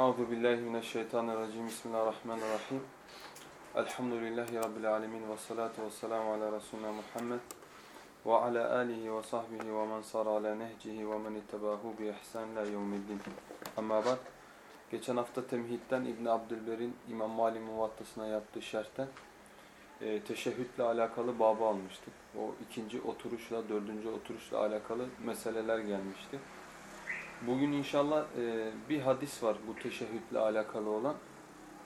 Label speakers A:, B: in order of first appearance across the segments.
A: Euzu billahi mineşşeytanirracim. Bismillahirrahmanirrahim. Elhamdülillahi rabbil alamin ve salatu vesselamu ala resulina Muhammed ve ala alihi ve sahbihi ve men sara ala nehcihi ve men ittabahu bi ihsan ila yevmiddin. Amma ba'd. Geçen hafta temhidden İbn Abdülber'in İmam Malik Muvattasına yaptığı şerhten e, teşehhütle alakalı babı almıştık. O ikinci oturuşla, dördüncü oturuşla alakalı meseleler gelmişti. Bugün inşallah e, bir hadis var bu teşehhütle alakalı olan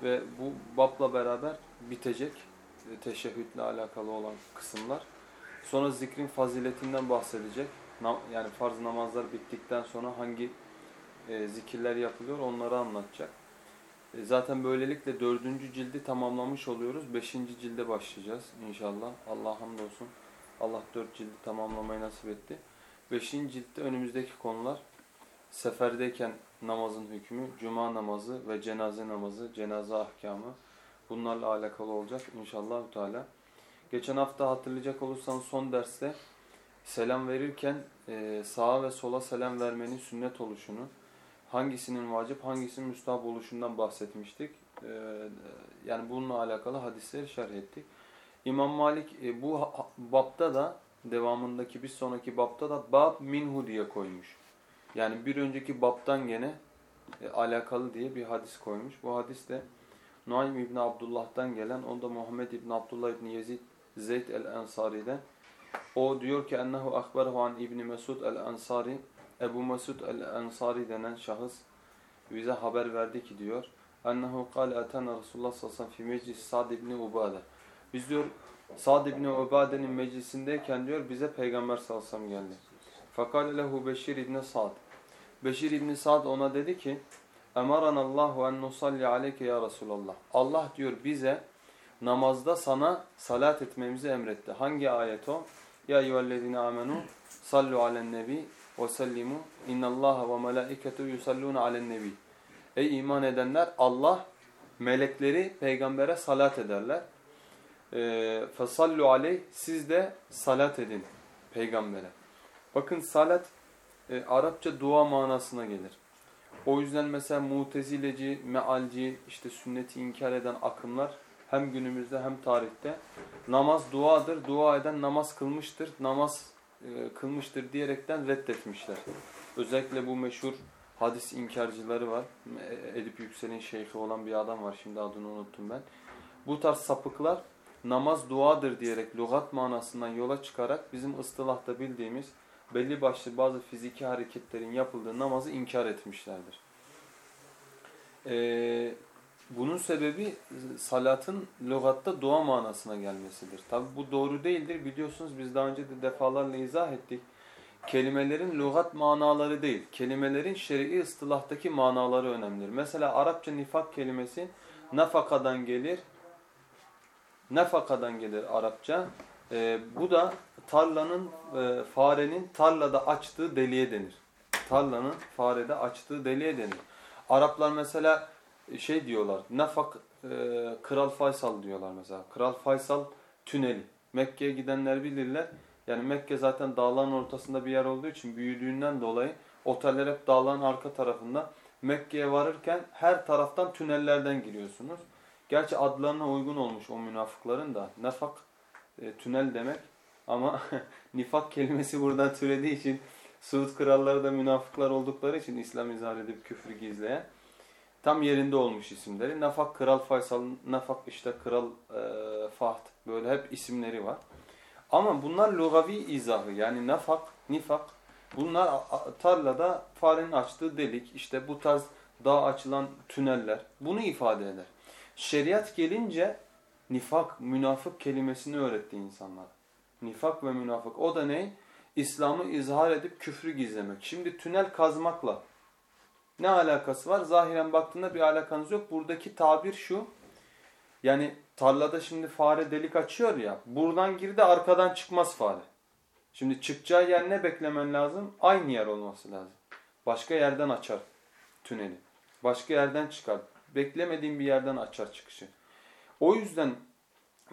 A: ve bu babla beraber bitecek e, teşehhütle alakalı olan kısımlar. Sonra zikrin faziletinden bahsedecek. Na, yani farz namazlar bittikten sonra hangi e, zikirler yapılıyor onları anlatacak. E, zaten böylelikle dördüncü cildi tamamlamış oluyoruz. Beşinci cilde başlayacağız inşallah. Allah hamdolsun. Allah dört cildi tamamlamayı nasip etti. Beşinci ciltte önümüzdeki konular seferdeyken namazın hükmü, cuma namazı ve cenaze namazı, cenaze ahkamı bunlarla alakalı olacak inşallah Teala. Geçen hafta hatırlayacak olursan son derste selam verirken e, sağa ve sola selam vermenin sünnet oluşunu, hangisinin vacip, hangisinin müstahap oluşundan bahsetmiştik. E, yani bununla alakalı hadisleri şerh ettik. İmam Malik e, bu babda da devamındaki bir sonraki babda da bab minhu diye koymuş. Yani bir önceki babtan gene e, alakalı diye bir hadis koymuş. Bu hadis de Nuaym İbni Abdullah'tan gelen, onda Muhammed İbni Abdullah İbni Yezid Zeyd el-Ensari'den. O diyor ki ennehu akberehu an İbni Mesud el-Ensari Ebu Mesud el-Ensari denen şahıs bize haber verdi ki diyor ennehu kâle etena Resulullah sallallahu aleyhi ve sellem fi meclis Sa'd ibn Ubade. Biz diyor Sa'd ibn Ubade'nin meclisindeyken diyor bize Peygamber sallallahu aleyhi ve sellem geldi. Fakale lehu Beşir ibn Sa'd. Beşir ibn Sa'd ona dedi ki Allahu en nusalli aleyke ya Resulallah. Allah diyor bize namazda sana salat etmemizi emretti. Hangi ayet o? Ya eyyühellezine amenu sallu alen nebi ve sellimu innallaha ve melaiketu yusalluna alen nebi. Ey iman edenler Allah melekleri peygambere salat ederler. Ee, Fesallu aleyh siz de salat edin peygambere. Bakın salat e, Arapça dua manasına gelir. O yüzden mesela mutezileci, mealci, işte sünneti inkar eden akımlar hem günümüzde hem tarihte namaz duadır, dua eden namaz kılmıştır, namaz e, kılmıştır diyerekten reddetmişler. Özellikle bu meşhur hadis inkarcıları var. Edip Yüksel'in şeyhi olan bir adam var, şimdi adını unuttum ben. Bu tarz sapıklar namaz duadır diyerek lügat manasından yola çıkarak bizim ıstılahta bildiğimiz belli başlı bazı fiziki hareketlerin yapıldığı namazı inkar etmişlerdir. Ee, bunun sebebi salatın lügatta dua manasına gelmesidir. Tabi bu doğru değildir. Biliyorsunuz biz daha önce de defalarla izah ettik. Kelimelerin lügat manaları değil, kelimelerin şer'i ıstılahtaki manaları önemlidir. Mesela Arapça nifak kelimesi nafakadan gelir. Nafakadan gelir Arapça. Ee, bu da tarlanın, e, farenin tarlada açtığı deliğe denir. Tarlanın farede açtığı deliğe denir. Araplar mesela şey diyorlar, nafak e, Kral Faysal diyorlar mesela. Kral Faysal tüneli. Mekke'ye gidenler bilirler. Yani Mekke zaten dağların ortasında bir yer olduğu için büyüdüğünden dolayı oteller hep dağların arka tarafında. Mekke'ye varırken her taraftan tünellerden giriyorsunuz. Gerçi adlarına uygun olmuş o münafıkların da. Nafak e, tünel demek. Ama nifak kelimesi buradan türediği için Suud kralları da münafıklar oldukları için İslam izah edip küfrü gizleyen tam yerinde olmuş isimleri. Nafak Kral Faysal, Nafak işte Kral e, Fahd böyle hep isimleri var. Ama bunlar lugavi izahı yani nafak, nifak bunlar tarlada farenin açtığı delik işte bu tarz dağ açılan tüneller bunu ifade eder. Şeriat gelince nifak, münafık kelimesini öğretti insanlara. Nifak ve münafık. O da ne? İslam'ı izhar edip küfrü gizlemek. Şimdi tünel kazmakla ne alakası var? Zahiren baktığında bir alakanız yok. Buradaki tabir şu. Yani tarlada şimdi fare delik açıyor ya. Buradan girdi arkadan çıkmaz fare. Şimdi çıkacağı yer ne beklemen lazım? Aynı yer olması lazım. Başka yerden açar tüneli. Başka yerden çıkar. Beklemediğin bir yerden açar çıkışı. O yüzden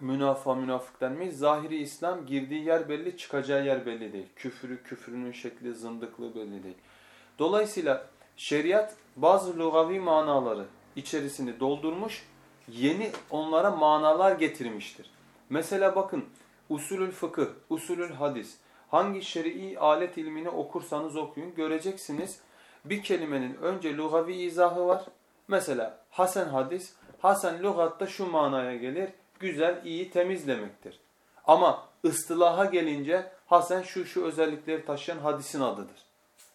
A: münafığa münafık denmeyiz. Zahiri İslam girdiği yer belli, çıkacağı yer belli değil. Küfrü, küfrünün şekli, zındıklığı belli değil. Dolayısıyla şeriat bazı lugavi manaları içerisini doldurmuş, yeni onlara manalar getirmiştir. Mesela bakın usulül fıkıh, usulül hadis, hangi şer'i alet ilmini okursanız okuyun göreceksiniz. Bir kelimenin önce lugavi izahı var. Mesela hasen hadis, hasen lügatta şu manaya gelir, güzel, iyi, temiz demektir. Ama ıstılaha gelince hasen şu şu özellikleri taşıyan hadisin adıdır.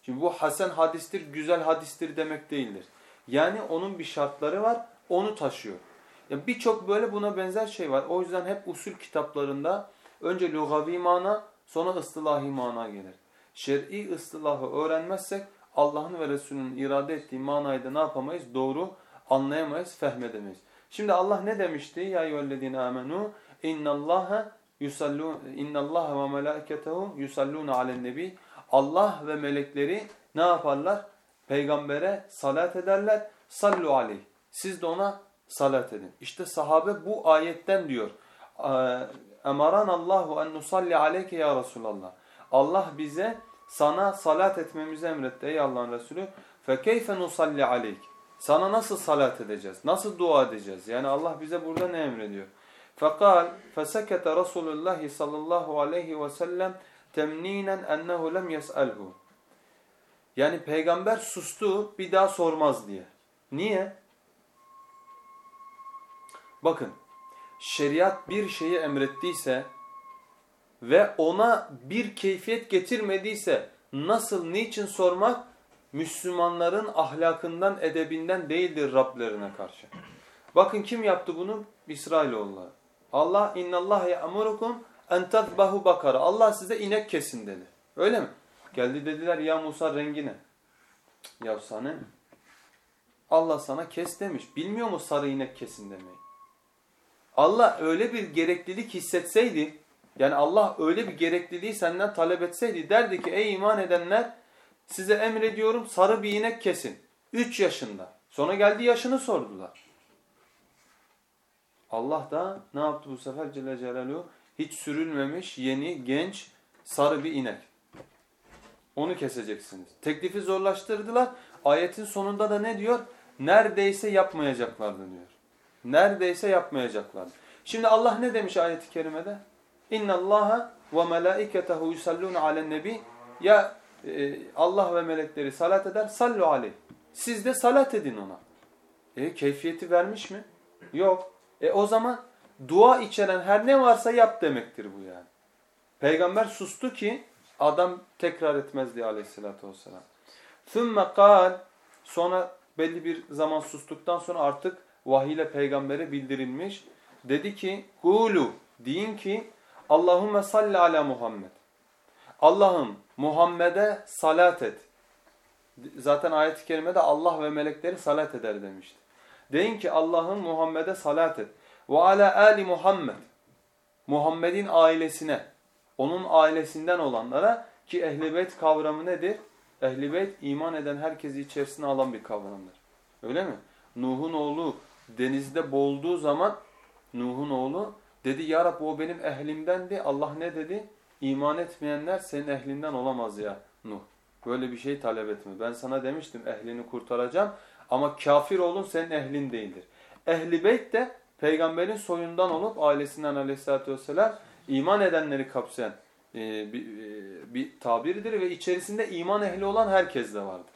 A: Şimdi bu hasen hadistir, güzel hadistir demek değildir. Yani onun bir şartları var, onu taşıyor. Ya Birçok böyle buna benzer şey var. O yüzden hep usul kitaplarında önce lugavi mana, sonra ıstılahi mana gelir. Şer'i ıstılahı öğrenmezsek Allah'ın ve Resulünün irade ettiği manayı da ne yapamayız? Doğru anlayamayız, fehmedemeyiz. Şimdi Allah ne demişti? Ya eyyühellezine amenu innallaha yusallun innallaha ve melaiketehu yusalluna alen nebi. Allah ve melekleri ne yaparlar? Peygambere salat ederler. Sallu aleyh. Siz de ona salat edin. İşte sahabe bu ayetten diyor. Emaran Allahu en nusalli aleyke ya Resulallah. Allah bize sana salat etmemizi emretti ey Allah'ın Resulü. Fekeyfe nusalli aleyk. Sana nasıl salat edeceğiz? Nasıl dua edeceğiz? Yani Allah bize burada ne emrediyor? Fekal fesekete Resulullah sallallahu aleyhi ve sellem temninen ennehu lem yes'elhu. Yani peygamber sustu bir daha sormaz diye. Niye? Bakın şeriat bir şeyi emrettiyse ve ona bir keyfiyet getirmediyse nasıl niçin sormak Müslümanların ahlakından edebinden değildir Rablerine karşı. Bakın kim yaptı bunu? İsrailoğulları. Allah innallah ya'murukum en tadbahu bakara. Allah size inek kesin dedi. Öyle mi? Geldi dediler ya Musa rengi ne? Ya sana Allah sana kes demiş. Bilmiyor mu sarı inek kesin demeyi? Allah öyle bir gereklilik hissetseydi, yani Allah öyle bir gerekliliği senden talep etseydi derdi ki ey iman edenler size emrediyorum sarı bir inek kesin. 3 yaşında. Sonra geldi yaşını sordular. Allah da ne yaptı bu sefer Celle Celaluhu? Hiç sürülmemiş yeni genç sarı bir inek. Onu keseceksiniz. Teklifi zorlaştırdılar. Ayetin sonunda da ne diyor? Neredeyse yapmayacaklardı diyor. Neredeyse yapmayacaklardı. Şimdi Allah ne demiş ayeti kerimede? İnna Allaha ve melaiketehu yusallun alen nebi. Ya e, Allah ve melekleri salat eder. Sallu aleyh. Siz de salat edin ona. E keyfiyeti vermiş mi? Yok. E o zaman dua içeren her ne varsa yap demektir bu yani. Peygamber sustu ki adam tekrar etmez diye aleyhissalatü vesselam. ثُمَّ قَالْ Sonra belli bir zaman sustuktan sonra artık vahiy ile peygambere bildirilmiş. Dedi ki Hulu deyin ki Allahümme salli ala Muhammed. Allah'ım Muhammed'e salat et. Zaten ayet-i kerimede Allah ve melekleri salat eder demişti. Deyin ki Allah'ım Muhammed'e salat et. Ve ala ali Muhammed. Muhammed'in ailesine, onun ailesinden olanlara ki ehl kavramı nedir? ehl iman eden herkesi içerisine alan bir kavramdır. Öyle mi? Nuh'un oğlu denizde boğulduğu zaman Nuh'un oğlu dedi ya Rabbi o benim ehlimdendi. Allah ne dedi? İman etmeyenler senin ehlinden olamaz ya Nuh. Böyle bir şey talep etme. Ben sana demiştim ehlini kurtaracağım ama kafir olun senin ehlin değildir. Ehli beyt de peygamberin soyundan olup ailesinden aleyhissalatü vesselam iman edenleri kapsayan e, bir, e, bir tabiridir ve içerisinde iman ehli olan herkes de vardır.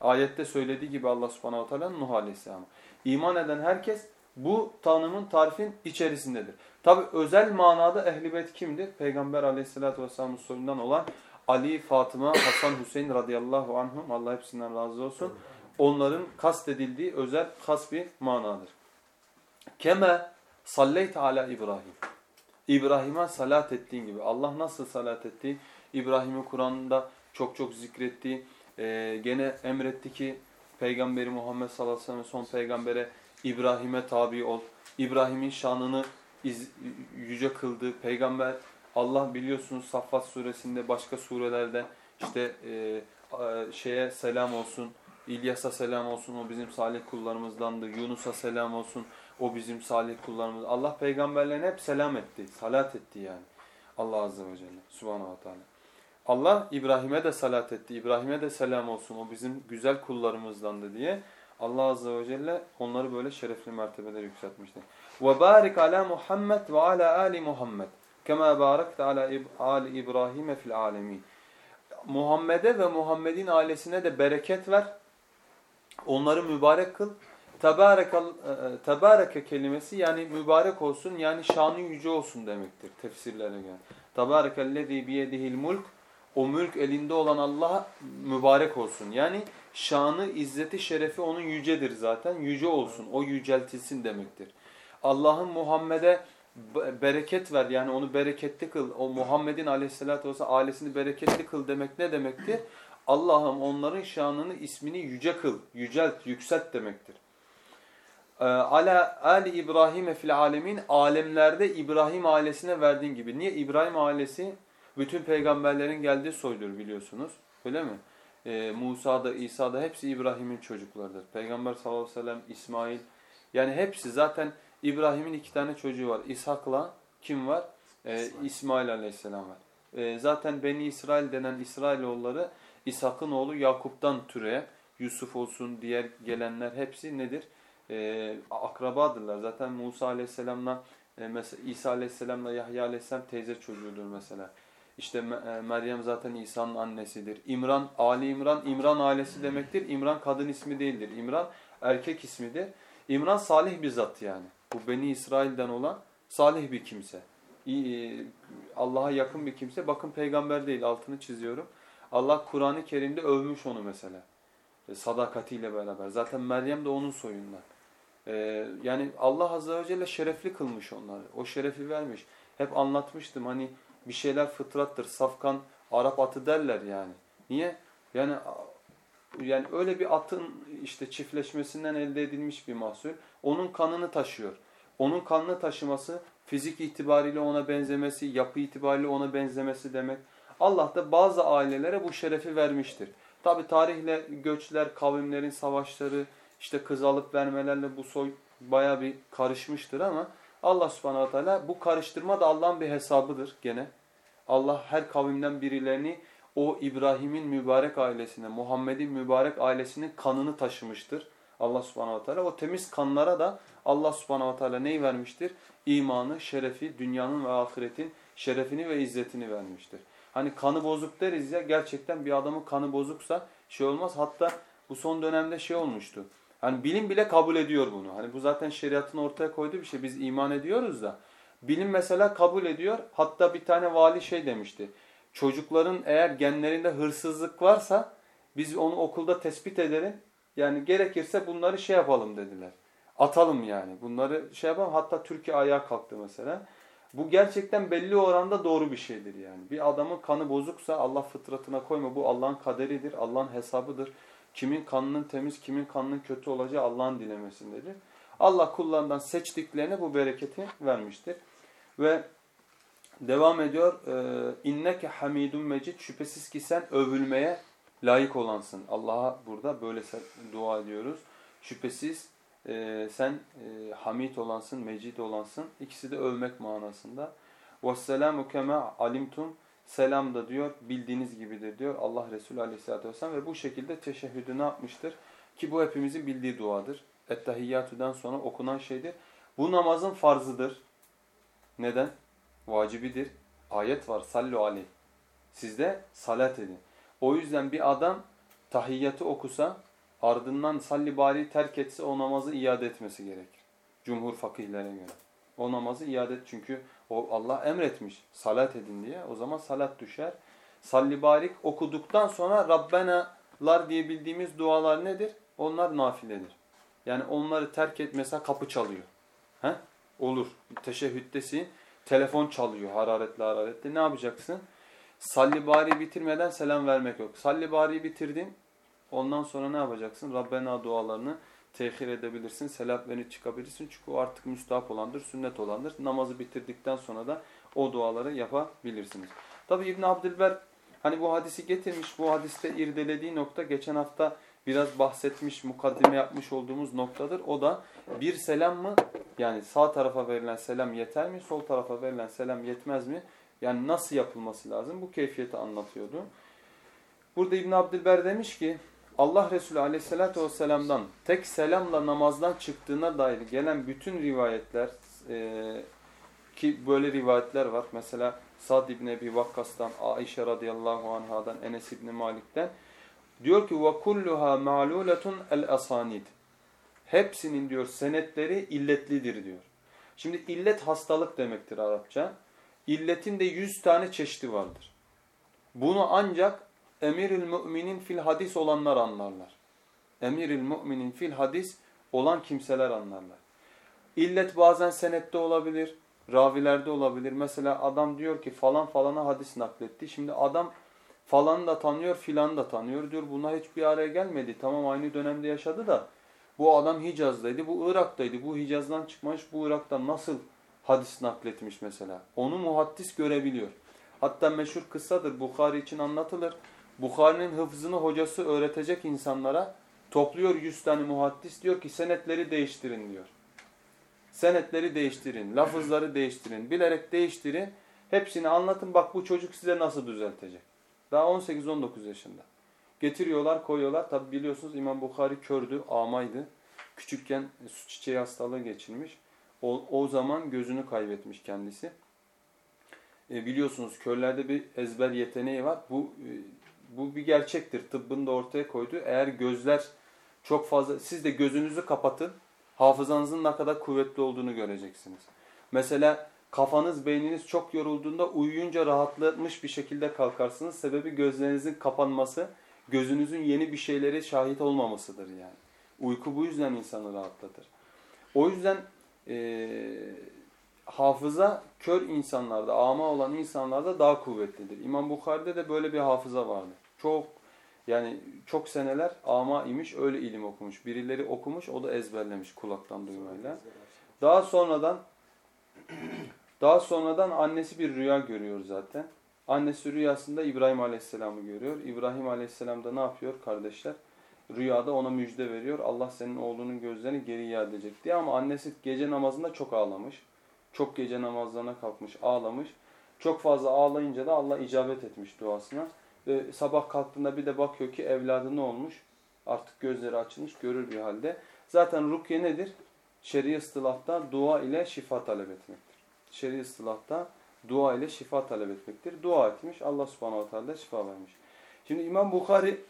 A: Ayette söylediği gibi Allah subhanahu teala Nuh aleyhisselam. İman eden herkes bu tanımın tarifin içerisindedir. Tabi özel manada ehl beyt kimdir? Peygamber aleyhissalatü vesselamın soyundan olan Ali, Fatıma, Hasan, Hüseyin radıyallahu anhum Allah hepsinden razı olsun. Onların kastedildiği özel has bir manadır. Keme salleyte ala İbrahim. İbrahim'e salat ettiğin gibi. Allah nasıl salat etti? İbrahim'i Kur'an'da çok çok zikretti. Ee, gene emretti ki Peygamberi Muhammed sallallahu aleyhi ve sellem son peygambere İbrahim'e tabi ol. İbrahim'in şanını iz, yüce kıldı. Peygamber Allah biliyorsunuz Saffat suresinde başka surelerde işte e, şeye selam olsun. İlyas'a selam olsun o bizim salih kullarımızdandı. Yunus'a selam olsun o bizim salih kullarımız. Allah peygamberlerine hep selam etti. Salat etti yani. Allah azze ve celle. Subhanahu wa ta'ala. Allah İbrahim'e de salat etti. İbrahim'e de selam olsun. O bizim güzel kullarımızdandı diye. Allah azze ve celle onları böyle şerefli mertebeler yükseltmiştir. Ala Muhammed ve ala ali Muhammed. Kema barakte ala ali İbrahim fil alemin. Muhammed'e ve Muhammed'in ailesine de bereket ver. Onları mübarek kıl. Tebareke, kelimesi yani mübarek olsun yani şanı yüce olsun demektir tefsirlere göre. Tebarekellezî biyedihil mulk o mülk elinde olan Allah mübarek olsun. Yani şanı, izzeti, şerefi onun yücedir zaten. Yüce olsun, o yüceltilsin demektir. Allah'ın Muhammed'e bereket ver yani onu bereketli kıl. O Muhammed'in aleyhissalatü vesselam ailesini bereketli kıl demek ne demektir? Allah'ım onların şanını, ismini yüce kıl, yücelt, yükselt demektir. Ee, ala Ali İbrahim fil alemin alemlerde İbrahim ailesine verdiğin gibi. Niye İbrahim ailesi bütün peygamberlerin geldiği soydur biliyorsunuz. Öyle mi? Ee, Musa'da, İsa'da hepsi İbrahim'in çocuklarıdır. Peygamber sallallahu aleyhi ve sellem, İsmail yani hepsi zaten İbrahim'in iki tane çocuğu var. İshak'la kim var? Ee, İsmail aleyhisselam var. Ee, zaten Beni İsrail denen İsrailoğulları İshak'ın oğlu Yakup'tan türeyen Yusuf olsun diğer gelenler hepsi nedir? Ee, akrabadırlar. Zaten Musa aleyhisselamla e, mesela İsa aleyhisselamla Yahya aleyhisselam teyze çocuğudur mesela. İşte e, Meryem zaten İsa'nın annesidir. İmran, Ali İmran, İmran ailesi demektir. İmran kadın ismi değildir. İmran erkek ismidir. İmran salih bir zat yani. Bu Beni İsrail'den olan salih bir kimse. E, Allah'a yakın bir kimse. Bakın peygamber değil altını çiziyorum. Allah Kur'an-ı Kerim'de övmüş onu mesela. E, sadakatiyle beraber. Zaten Meryem de onun soyundan. Yani Allah Azze ve Celle şerefli kılmış onları. O şerefi vermiş. Hep anlatmıştım hani bir şeyler fıtrattır. Safkan Arap atı derler yani. Niye? Yani yani öyle bir atın işte çiftleşmesinden elde edilmiş bir mahsul. Onun kanını taşıyor. Onun kanını taşıması fizik itibariyle ona benzemesi, yapı itibariyle ona benzemesi demek. Allah da bazı ailelere bu şerefi vermiştir. Tabi tarihle göçler, kavimlerin savaşları, işte kız alıp vermelerle bu soy baya bir karışmıştır ama Allah subhanahu teala bu karıştırma da Allah'ın bir hesabıdır gene. Allah her kavimden birilerini o İbrahim'in mübarek ailesine, Muhammed'in mübarek ailesinin kanını taşımıştır. Allah subhanahu teala o temiz kanlara da Allah subhanahu teala neyi vermiştir? İmanı, şerefi, dünyanın ve ahiretin şerefini ve izzetini vermiştir. Hani kanı bozuk deriz ya gerçekten bir adamın kanı bozuksa şey olmaz. Hatta bu son dönemde şey olmuştu. Hani bilim bile kabul ediyor bunu. Hani bu zaten şeriatın ortaya koyduğu bir şey. Biz iman ediyoruz da. Bilim mesela kabul ediyor. Hatta bir tane vali şey demişti. Çocukların eğer genlerinde hırsızlık varsa biz onu okulda tespit edelim. Yani gerekirse bunları şey yapalım dediler. Atalım yani. Bunları şey yapalım. Hatta Türkiye ayağa kalktı mesela. Bu gerçekten belli oranda doğru bir şeydir yani. Bir adamın kanı bozuksa Allah fıtratına koyma. Bu Allah'ın kaderidir, Allah'ın hesabıdır. Kimin kanının temiz, kimin kanının kötü olacağı Allah'ın dilemesindedir. Allah kullarından seçtiklerine bu bereketi vermiştir. Ve devam ediyor. E, İnneke hamidun mecid. Şüphesiz ki sen övülmeye layık olansın. Allah'a burada böyle dua ediyoruz. Şüphesiz e, sen e, hamid olansın, mecid olansın. İkisi de övmek manasında. وَالسَّلَامُ كَمَا alimtum Selam da diyor bildiğiniz gibidir diyor Allah Resulü Aleyhisselatü Vesselam ve bu şekilde teşehhüdü ne yapmıştır? Ki bu hepimizin bildiği duadır. Ettehiyyatü'den sonra okunan şeydir. Bu namazın farzıdır. Neden? Vacibidir. Ayet var. Sallu aleyh. Siz de salat edin. O yüzden bir adam tahiyyatı okusa ardından salli bari terk etse o namazı iade etmesi gerekir. Cumhur fakihlerine göre. O namazı iade et çünkü o Allah emretmiş salat edin diye. O zaman salat düşer. Salli barik okuduktan sonra Rabbenalar diye bildiğimiz dualar nedir? Onlar nafiledir. Yani onları terk et mesela kapı çalıyor. He? Olur. Teşehhüttesin. Telefon çalıyor hararetli hararetli. Ne yapacaksın? Salli bari bitirmeden selam vermek yok. Salli bari bitirdin. Ondan sonra ne yapacaksın? Rabbena dualarını tehir edebilirsin. Selat verip çıkabilirsin. Çünkü o artık müstahap olandır, sünnet olandır. Namazı bitirdikten sonra da o duaları yapabilirsiniz. Tabi İbn Abdülber hani bu hadisi getirmiş. Bu hadiste irdelediği nokta geçen hafta biraz bahsetmiş, mukaddime yapmış olduğumuz noktadır. O da bir selam mı? Yani sağ tarafa verilen selam yeter mi? Sol tarafa verilen selam yetmez mi? Yani nasıl yapılması lazım? Bu keyfiyeti anlatıyordu. Burada İbn Abdülber demiş ki Allah Resulü aleyhissalatü vesselam'dan tek selamla namazdan çıktığına dair gelen bütün rivayetler e, ki böyle rivayetler var. Mesela Sad İbni Ebi Vakkas'tan, Aişe radıyallahu anhadan, Enes İbni Malik'ten diyor ki وَكُلُّهَا مَعْلُولَةٌ الْأَصَانِيدِ Hepsinin diyor senetleri illetlidir diyor. Şimdi illet hastalık demektir Arapça. İlletin de yüz tane çeşidi vardır. Bunu ancak emiril müminin fil hadis olanlar anlarlar. Emiril müminin fil hadis olan kimseler anlarlar. İllet bazen senette olabilir, ravilerde olabilir. Mesela adam diyor ki falan falana hadis nakletti. Şimdi adam falanı da tanıyor, filanı da tanıyor. Diyor bunlar hiçbir araya gelmedi. Tamam aynı dönemde yaşadı da bu adam Hicaz'daydı, bu Irak'taydı. Bu Hicaz'dan çıkmış, bu Irak'tan nasıl hadis nakletmiş mesela. Onu muhaddis görebiliyor. Hatta meşhur kıssadır, Bukhari için anlatılır. Bukhari'nin hıfzını hocası öğretecek insanlara topluyor yüz tane muhaddis diyor ki senetleri değiştirin diyor. Senetleri değiştirin, lafızları değiştirin, bilerek değiştirin. Hepsini anlatın bak bu çocuk size nasıl düzeltecek. Daha 18-19 yaşında. Getiriyorlar, koyuyorlar. Tabi biliyorsunuz İmam Bukhari kördü, amaydı. Küçükken su çiçeği hastalığı geçirmiş. O, o zaman gözünü kaybetmiş kendisi. E, biliyorsunuz körlerde bir ezber yeteneği var. Bu e, bu bir gerçektir. Tıbbın da ortaya koydu. Eğer gözler çok fazla, siz de gözünüzü kapatın. Hafızanızın ne kadar kuvvetli olduğunu göreceksiniz. Mesela kafanız, beyniniz çok yorulduğunda uyuyunca rahatlatmış bir şekilde kalkarsınız. Sebebi gözlerinizin kapanması, gözünüzün yeni bir şeylere şahit olmamasıdır yani. Uyku bu yüzden insanı rahatlatır. O yüzden e, hafıza kör insanlarda, ama olan insanlarda daha kuvvetlidir. İmam Bukhari'de de böyle bir hafıza vardı. Çok yani çok seneler ama imiş öyle ilim okumuş. Birileri okumuş o da ezberlemiş kulaktan duymayla. Daha sonradan daha sonradan annesi bir rüya görüyor zaten. Annesi rüyasında İbrahim Aleyhisselam'ı görüyor. İbrahim Aleyhisselam da ne yapıyor kardeşler? Rüyada ona müjde veriyor. Allah senin oğlunun gözlerini geri iade edecek diye ama annesi gece namazında çok ağlamış. Çok gece namazlarına kalkmış, ağlamış. Çok fazla ağlayınca da Allah icabet etmiş duasına. Ve sabah kalktığında bir de bakıyor ki evladı ne olmuş? Artık gözleri açılmış, görür bir halde. Zaten rukiye nedir? Şer'i ıstılahta dua ile şifa talep etmektir. Şer'i ıstılahta dua ile şifa talep etmektir. Dua etmiş, Allah subhanahu teala şifa vermiş. Şimdi İmam Bukhari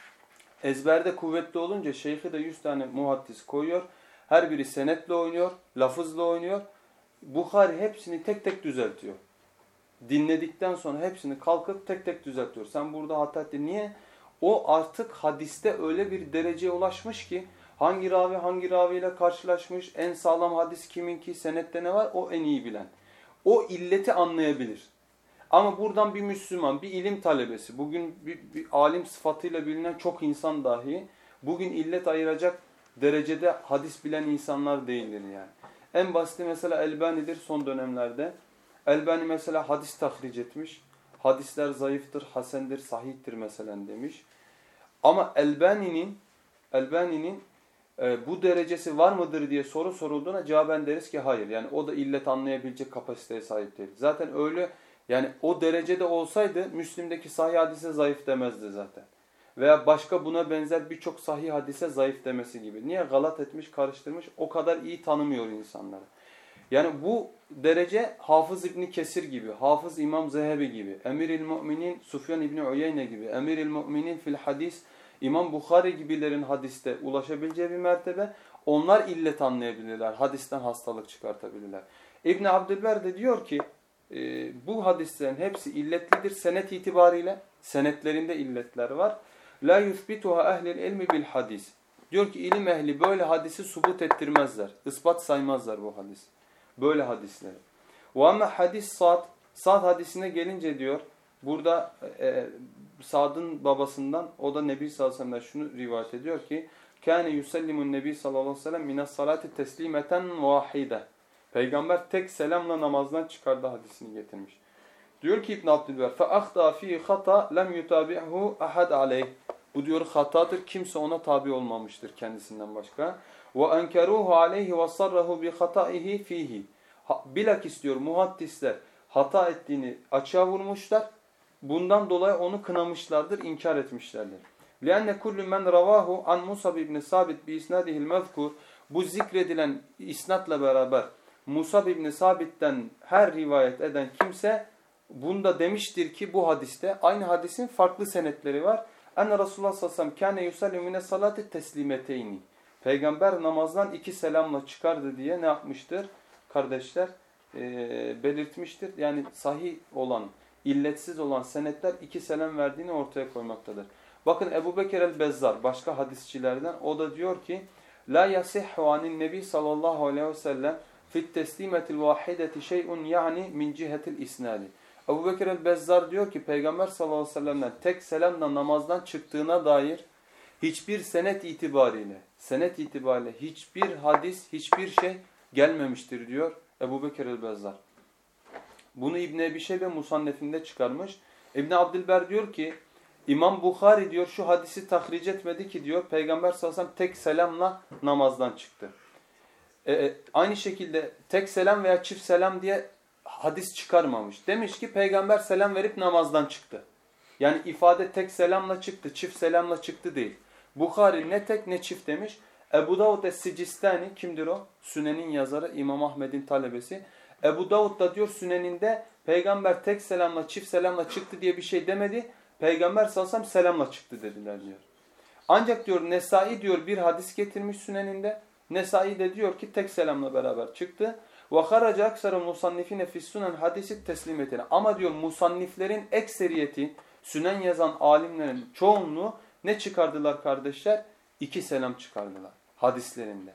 A: ezberde kuvvetli olunca şeyhi de 100 tane muhaddis koyuyor. Her biri senetle oynuyor, lafızla oynuyor. Bukhari hepsini tek tek düzeltiyor dinledikten sonra hepsini kalkıp tek tek düzeltiyor. Sen burada hata ettin. Niye? O artık hadiste öyle bir dereceye ulaşmış ki hangi ravi hangi raviyle karşılaşmış, en sağlam hadis kiminki, senette ne var o en iyi bilen. O illeti anlayabilir. Ama buradan bir Müslüman, bir ilim talebesi, bugün bir, bir alim sıfatıyla bilinen çok insan dahi bugün illet ayıracak derecede hadis bilen insanlar değildir yani. En basiti mesela Elbani'dir son dönemlerde. Elbani mesela hadis tahric etmiş. Hadisler zayıftır, hasendir, sahihtir mesela demiş. Ama Elbani'nin Elbani'nin e, bu derecesi var mıdır diye soru sorulduğuna cevaben deriz ki hayır. Yani o da illet anlayabilecek kapasiteye sahip değil. Zaten öyle yani o derecede olsaydı Müslim'deki sahih hadise zayıf demezdi zaten. Veya başka buna benzer birçok sahih hadise zayıf demesi gibi. Niye? Galat etmiş, karıştırmış. O kadar iyi tanımıyor insanları. Yani bu derece Hafız İbni Kesir gibi, Hafız İmam Zehebi gibi, Emiril Müminin Sufyan İbni Uyeyne gibi, Emiril Müminin fil hadis, İmam Bukhari gibilerin hadiste ulaşabileceği bir mertebe. Onlar illet anlayabilirler, hadisten hastalık çıkartabilirler. İbni Abdülber de diyor ki, e, bu hadislerin hepsi illetlidir senet itibariyle. Senetlerinde illetler var. La yuthbituha ehlil ilmi bil hadis. Diyor ki ilim ehli böyle hadisi subut ettirmezler. Ispat saymazlar bu hadis Böyle hadisleri. وَاَمَّا hadis Sad, Sad hadisine gelince diyor, burada e, Sad'ın babasından, o da Nebi sallallahu aleyhi ve sellem şunu rivayet ediyor ki, كَانَ يُسَلِّمُ النَّبِي sallallahu aleyhi ve sellem مِنَ الصَّلَاتِ تَسْلِيمَةً وَاحِدًا Peygamber tek selamla namazdan çıkardı hadisini getirmiş. Diyor ki İbn Abdülber, فَاَخْتَى ف۪ي خَطَى لَمْ يُتَابِعْهُ اَحَدْ عَلَيْهِ Bu diyor hatadır, kimse ona tabi olmamıştır kendisinden başka. وَاَنْكَرُوهُ عَلَيْهِ وَصَرَّهُ بِخَطَئِهِ ف۪يهِ Bilakis diyor muhaddisler hata ettiğini açığa vurmuşlar. Bundan dolayı onu kınamışlardır, inkar etmişlerdir. لِأَنَّ كُلُّ مَنْ رَوَاهُ عَنْ مُصَبِ ibn Sabit بِإِسْنَادِهِ الْمَذْكُرِ Bu zikredilen isnatla beraber Musab ibn Sabit'ten her rivayet eden kimse bunda demiştir ki bu hadiste aynı hadisin farklı senetleri var. Enne Resulullah sallallahu aleyhi ve sellem kâne yusallim mine salati teslimeteyni. Peygamber namazdan iki selamla çıkardı diye ne yapmıştır? Kardeşler e, belirtmiştir. Yani sahih olan, illetsiz olan senetler iki selam verdiğini ortaya koymaktadır. Bakın Ebu Bekir el-Bezzar başka hadisçilerden o da diyor ki La yasihhu anin nebi sallallahu aleyhi ve sellem fit teslimetil vahideti şey'un yani min cihetil isnadi. Ebu Bekir el-Bezzar diyor ki Peygamber sallallahu aleyhi ve sellem'den tek selamla namazdan çıktığına dair hiçbir senet itibariyle, senet itibariyle hiçbir hadis, hiçbir şey gelmemiştir diyor Ebu Bekir el-Bezzar. Bunu İbn Ebi Musannef'inde çıkarmış. İbn Abdülber diyor ki İmam Bukhari diyor şu hadisi tahric etmedi ki diyor Peygamber sallallahu aleyhi ve sellem tek selamla namazdan çıktı. Ee, aynı şekilde tek selam veya çift selam diye hadis çıkarmamış. Demiş ki peygamber selam verip namazdan çıktı. Yani ifade tek selamla çıktı, çift selamla çıktı değil. Bukhari ne tek ne çift demiş. Ebu Davud Es-Sicistani kimdir o? Sünen'in yazarı İmam Ahmed'in talebesi. Ebu Davud da diyor Sünen'inde peygamber tek selamla çift selamla çıktı diye bir şey demedi. Peygamber salsam selamla çıktı dediler diyor. Ancak diyor Nesai diyor bir hadis getirmiş Sünen'inde. Nesai de diyor ki tek selamla beraber çıktı. Ve haraca aksarı musannifine fissunen hadisi teslim etene. Ama diyor musanniflerin ekseriyeti, sünen yazan alimlerin çoğunluğu ne çıkardılar kardeşler? İki selam çıkardılar hadislerinde.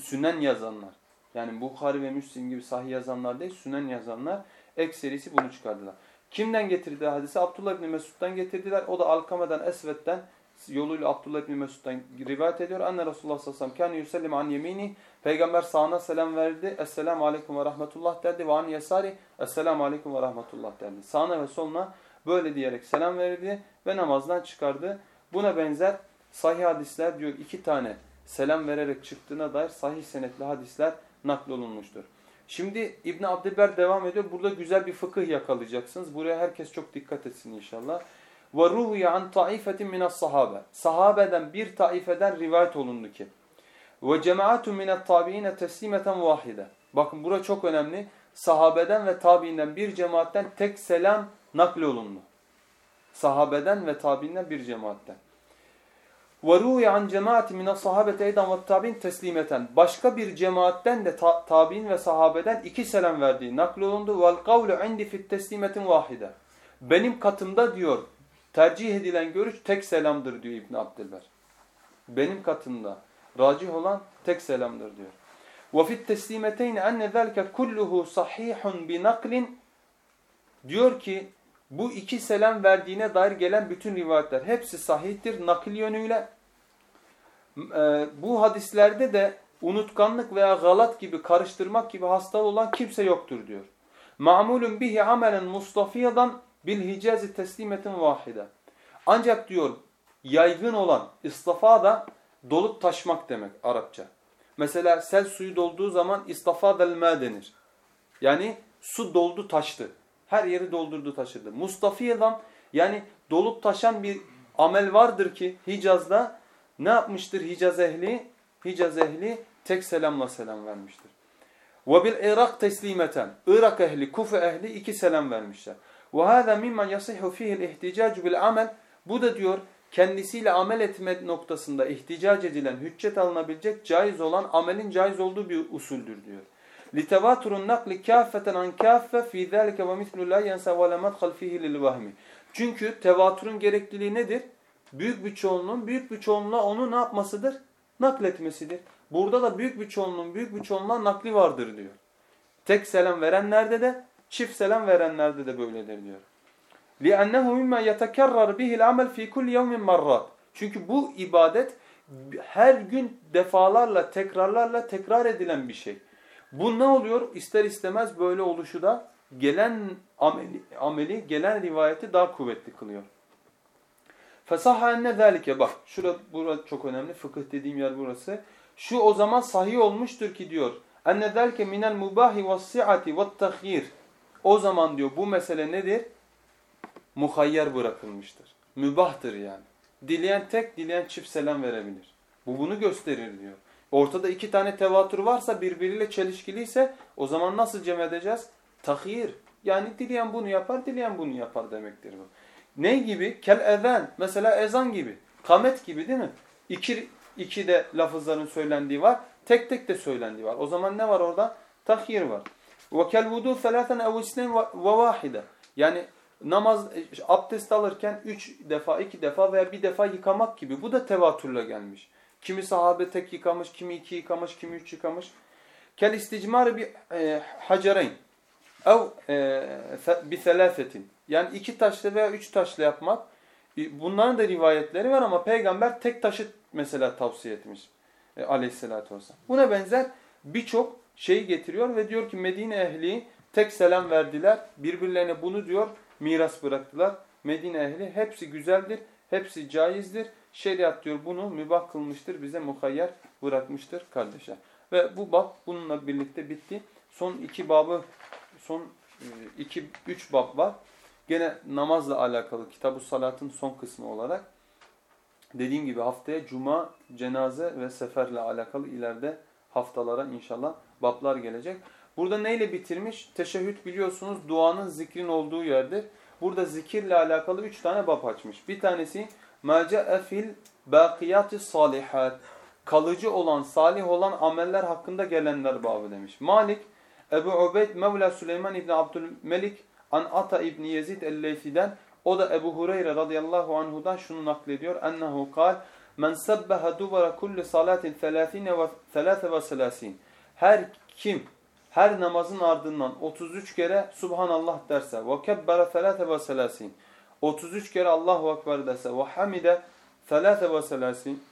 A: Sünen yazanlar. Yani Bukhari ve Müslim gibi sahih yazanlar değil, sünen yazanlar ekserisi bunu çıkardılar. Kimden getirdi hadisi? Abdullah İbni Mesud'dan getirdiler. O da Alkame'den, Esved'den yoluyla Abdullah İbni Mesud'dan rivayet ediyor. Anne Resulullah sallallahu aleyhi ve sellem kâne yusellim an yemini. Peygamber sağına selam verdi. Esselamu aleyküm ve rahmetullah derdi. Ve an yesari. Esselamu aleyküm ve rahmetullah derdi. Sağına ve soluna böyle diyerek selam verdi ve namazdan çıkardı. Buna benzer sahih hadisler diyor iki tane selam vererek çıktığına dair sahih senetli hadisler naklolunmuştur. Şimdi İbn Abdülber devam ediyor. Burada güzel bir fıkıh yakalayacaksınız. Buraya herkes çok dikkat etsin inşallah. Ve ruhiye an taifetin minas sahabe. Sahabeden bir taifeden rivayet olundu ki. Ve cemaatun minet tabiine teslimeten vahide. Bakın bura çok önemli. Sahabeden ve tabiinden bir cemaatten tek selam nakli olundu. Sahabeden ve tabiinden bir cemaatten. وَرُوْيَ عَنْ جَمَاعَةِ مِنَ الصَّحَابَةِ اَيْدًا وَالتَّابِينَ teslimeten. Başka bir cemaatten de ta tabi'in ve sahabeden iki selam verdiği naklolundu. وَالْقَوْلُ عِنْدِ فِي التَّسْلِيمَةٍ وَاحِدًا Benim katımda diyor tercih edilen görüş tek selamdır diyor İbn Abdülber. Benim katımda racih olan tek selamdır diyor. وَفِي التَّسْلِيمَتَيْنِ اَنَّ ذَلْكَ كُلُّهُ صَحِيحٌ بِنَقْلٍ Diyor ki bu iki selam verdiğine dair gelen bütün rivayetler hepsi sahihtir nakil yönüyle. Ee, bu hadislerde de unutkanlık veya galat gibi karıştırmak gibi hastalı olan kimse yoktur diyor. Ma'mulun bihi amelen mustafiyadan bil hicazi teslimetin vahide. Ancak diyor yaygın olan istafa da dolup taşmak demek Arapça. Mesela sel suyu dolduğu zaman istafa del denir. Yani su doldu taştı. Her yeri doldurdu taşıdı. Mustafiye'den yani dolup taşan bir amel vardır ki Hicaz'da ne yapmıştır Hicaz ehli? Hicaz ehli tek selamla selam vermiştir. Ve bil Irak teslimeten. Irak ehli, Kufa ehli iki selam vermişler. Ve hâzâ mimmen yasihhu fihil ihticacu bil amel. Bu da diyor kendisiyle amel etme noktasında ihticac edilen, hüccet alınabilecek caiz olan amelin caiz olduğu bir usuldür diyor. لِتَوَاتُرُ النَّقْلِ كَافَّةً عَنْ كَافَّ ف۪ي ذَٰلِكَ وَمِثْلُ لَا يَنْسَ وَلَمَدْ خَلْفِهِ لِلْوَهْمِ Çünkü tevatürün gerekliliği nedir? Büyük bir çoğunluğun büyük bir çoğunluğa onu ne yapmasıdır? Nakletmesidir. Burada da büyük bir çoğunluğun büyük bir çoğunluğa nakli vardır diyor. Tek selam verenlerde de çift selam verenlerde de böyledir diyor. لِأَنَّهُ مِمَّا يَتَكَرَّرْ بِهِ الْعَمَلْ ف۪ي كُلِّ يَوْمٍ مَرَّاتٍ Çünkü bu ibadet her gün defalarla, tekrarlarla tekrar edilen bir şey. Bu ne oluyor? İster istemez böyle oluşu da gelen ameli, ameli gelen rivayeti daha kuvvetli kılıyor. Fesaha enne zâlike bak şura burası çok önemli fıkıh dediğim yer burası. Şu o zaman sahih olmuştur ki diyor. Enne zâlike minel mubahi ve si'ati ve tahyir. o zaman diyor bu mesele nedir? Muhayyer bırakılmıştır. Mübahtır yani. Dileyen tek, dileyen çift selam verebilir. Bu bunu gösterir diyor. Ortada iki tane tevatür varsa birbiriyle çelişkiliyse o zaman nasıl cem edeceğiz? Tahir. Yani dileyen bunu yapar, dileyen bunu yapar demektir bu. Ne gibi? Kel ezan. Mesela ezan gibi. Kamet gibi değil mi? İki, iki de lafızların söylendiği var. Tek tek de söylendiği var. O zaman ne var orada? Tahir var. Ve kel vudu selaten ev isnen ve vahide. Yani namaz e, abdest alırken üç defa, iki defa veya bir defa yıkamak gibi. Bu da tevatürle gelmiş. Kimi sahabe tek yıkamış, kimi iki yıkamış, kimi üç yıkamış. Kel isticmar bir e, hacereyn ev e, bi selafetin. Yani iki taşlı veya üç taşlı yapmak. E, bunların da rivayetleri var ama peygamber tek taşı mesela tavsiye etmiş. E, aleyhissalatü vesselam. Buna benzer birçok şeyi getiriyor ve diyor ki Medine ehli tek selam verdiler. Birbirlerine bunu diyor miras bıraktılar. Medine ehli hepsi güzeldir, hepsi caizdir. Şeriat diyor bunu mübah kılmıştır, bize mukayyer bırakmıştır kardeşler. Ve bu bab bununla birlikte bitti. Son iki babı, son e, iki, üç bab var. Gene namazla alakalı kitab salatın son kısmı olarak. Dediğim gibi haftaya cuma, cenaze ve seferle alakalı ileride haftalara inşallah bablar gelecek. Burada neyle bitirmiş? Teşehhüd biliyorsunuz duanın zikrin olduğu yerdir. Burada zikirle alakalı üç tane bab açmış. Bir tanesi مَا fil بَاقِيَاتِ salihat Kalıcı olan, salih olan ameller hakkında gelenler babı demiş. Malik, Ebu Ubeyd Mevla Süleyman İbni Abdülmelik An Ata İbni Yezid el-Leyfi'den o da Ebu Hureyre radıyallahu anhudan şunu naklediyor. Ennehu kal Men sebbeha duvara kulli salatin thelâthine ve thelâthe ve selâsin. Her kim her namazın ardından 33 kere Subhanallah derse ve kebbere thelâthe ve selâsin. 33 kere Allahu Ekber derse ve hamide thelâthe ve selâsin.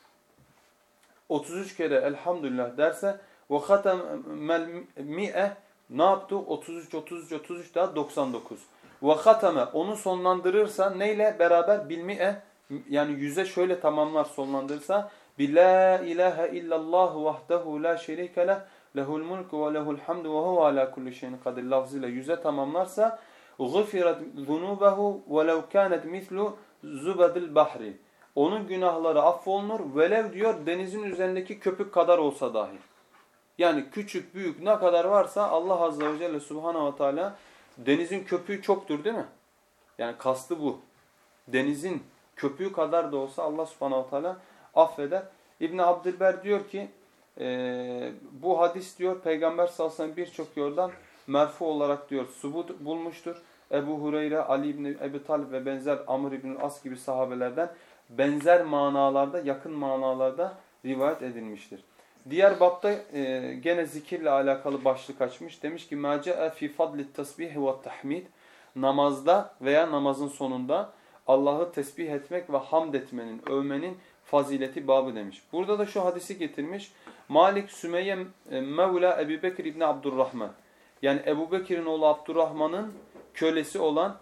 A: 33 kere Elhamdülillah derse ve hatemel mi'e ne yaptı? 33, 33, 33 daha 99. Ve hateme onu sonlandırırsa neyle beraber bilmi'e yani yüze şöyle tamamlar sonlandırırsa Bila ilahe illallah vahdehu la şerike leh lehul mulku ve lehul hamdu ve huve ala kulli şeyin kadir lafzıyla yüze tamamlarsa غُفِرَتْ ذُنُوبَهُ وَلَوْ كَانَتْ مِثْلُ زُبَدِ الْبَحْرِ Onun günahları affolunur velev diyor denizin üzerindeki köpük kadar olsa dahi. Yani küçük büyük ne kadar varsa Allah Azze ve Celle Subhanahu ve Teala denizin köpüğü çoktur değil mi? Yani kastı bu. Denizin köpüğü kadar da olsa Allah Subhanahu ve Teala affeder. İbn Abdülber diyor ki e, bu hadis diyor Peygamber sallallahu aleyhi ve sellem birçok yoldan merfu olarak diyor subut bulmuştur. Ebu Hureyre, Ali İbni Ebi Talib ve benzer Amr İbni As gibi sahabelerden benzer manalarda, yakın manalarda rivayet edilmiştir. Diğer bapta e, gene zikirle alakalı başlık açmış. Demiş ki مَا fi fadli tasbih ve tahmid Namazda veya namazın sonunda Allah'ı tesbih etmek ve hamd etmenin, övmenin fazileti babı demiş. Burada da şu hadisi getirmiş. Malik Sümeyye e, Mevla Ebu Bekir İbni Abdurrahman. Yani Ebu Bekir'in oğlu Abdurrahman'ın kölesi olan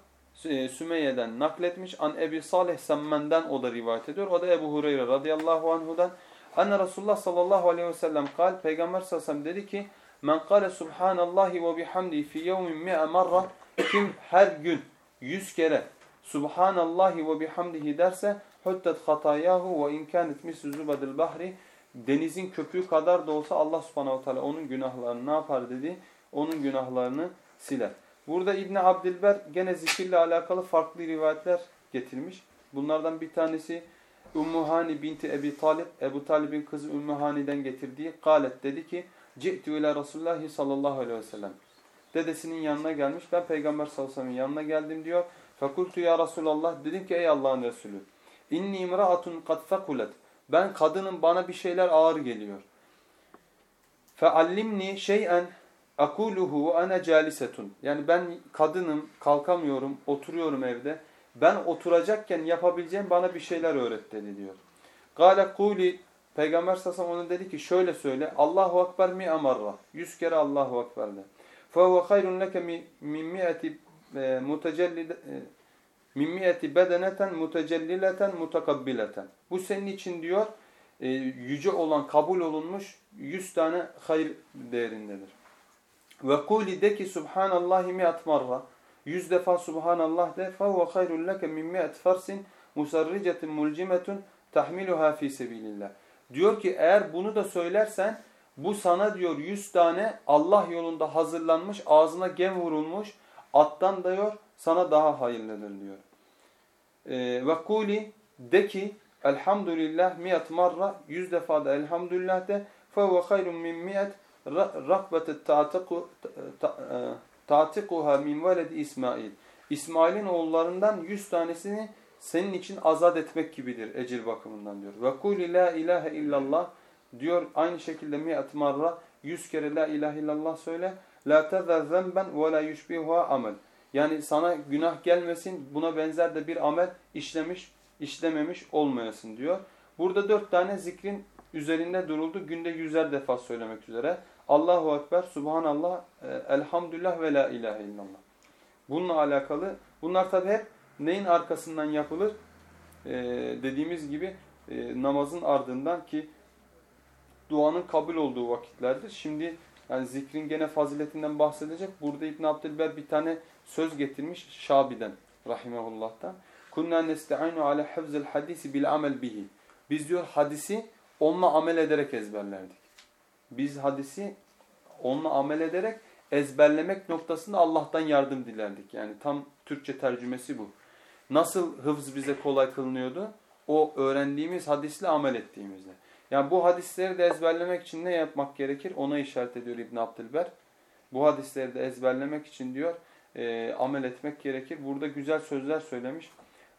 A: e, Sümeyye'den nakletmiş. An Ebi Salih Semmen'den o da rivayet ediyor. O da Ebu Hureyre radıyallahu anhudan. Anne Resulullah sallallahu aleyhi ve sellem kal. Peygamber sallallahu aleyhi ve sellem dedi ki Men kâle subhanallahi ve bihamdi fi yevmin mi'e marra Kim her gün yüz kere subhanallahi ve bihamdihi derse huttet hatayahu ve imkanet mislu zubadil bahri denizin köpüğü kadar da olsa Allah subhanahu teala onun günahlarını ne yapar dedi? Onun günahlarını siler. Burada İbni Abdilber gene zikirle alakalı farklı rivayetler getirmiş. Bunlardan bir tanesi Ümmühani binti Ebi Talib, Ebu Talib'in kızı Ümmühani'den getirdiği galet dedi ki Ci'tü ile Resulullah sallallahu aleyhi ve sellem. Dedesinin yanına gelmiş. Ben Peygamber sallallahu aleyhi ve sellem yanına geldim diyor. Fekultu ya Resulallah. Dedim ki ey Allah'ın Resulü. İnni imraatun kad fekulet. Ben kadının bana bir şeyler ağır geliyor. Feallimni şey'en akuluhu ve ana calisetun. Yani ben kadınım, kalkamıyorum, oturuyorum evde. Ben oturacakken yapabileceğim bana bir şeyler öğret dedi diyor. Gale kuli Peygamber sasam ona dedi ki şöyle söyle. Allahu Ekber mi amarra. Yüz kere Allahu Ekber de. فَهُوَ خَيْرٌ لَكَ مِنْ مِئَةِ مُتَجَلِّدَ min miyeti bedeneten mutecellileten mutakabbileten. Bu senin için diyor e, yüce olan kabul olunmuş yüz tane hayır değerindedir. Ve kuli de ki subhanallahi mi'at marra. Yüz defa subhanallah de. Fevve hayrun leke min mi'at farsin musarricetin mulcimetun tahmiluha fi sebilillah. Diyor ki eğer bunu da söylersen bu sana diyor yüz tane Allah yolunda hazırlanmış ağzına gem vurulmuş attan diyor sana daha hayırlıdır diyor. Ee, ve kuli de ki elhamdülillah miyat marra yüz defa da elhamdülillah de fevve hayrun min miyat rakbete ta'tiku e, ta'tikuha min veled İsmail. İsmail'in oğullarından yüz tanesini senin için azat etmek gibidir ecir bakımından diyor. Ve kul la ilahe illallah diyor aynı şekilde mi'at marra 100 kere la ilahe illallah söyle. La tezer zemben ve la yushbihuha amel. Yani sana günah gelmesin buna benzer de bir amel işlemiş işlememiş olmayasın diyor. Burada dört tane zikrin üzerinde duruldu. Günde yüzer defa söylemek üzere. Allahu Ekber, Subhanallah, e, Elhamdülillah ve La ilahe illallah. Bununla alakalı. Bunlar tabi hep neyin arkasından yapılır? Ee, dediğimiz gibi e, namazın ardından ki duanın kabul olduğu vakitlerdir. Şimdi yani zikrin gene faziletinden bahsedecek. Burada İbn Abdülber bir tane söz getirmiş Şabi'den rahimehullah'tan. Kunna nesta'inu ala hafzil hadisi bil amel bihi. Biz diyor hadisi onunla amel ederek ezberlerdik. Biz hadisi onunla amel ederek ezberlemek noktasında Allah'tan yardım dilerdik. Yani tam Türkçe tercümesi bu. Nasıl hıfz bize kolay kılınıyordu? O öğrendiğimiz hadisle amel ettiğimizde. Yani bu hadisleri de ezberlemek için ne yapmak gerekir? Ona işaret ediyor İbn Abdülber. Bu hadisleri de ezberlemek için diyor e, amel etmek gerekir. Burada güzel sözler söylemiş.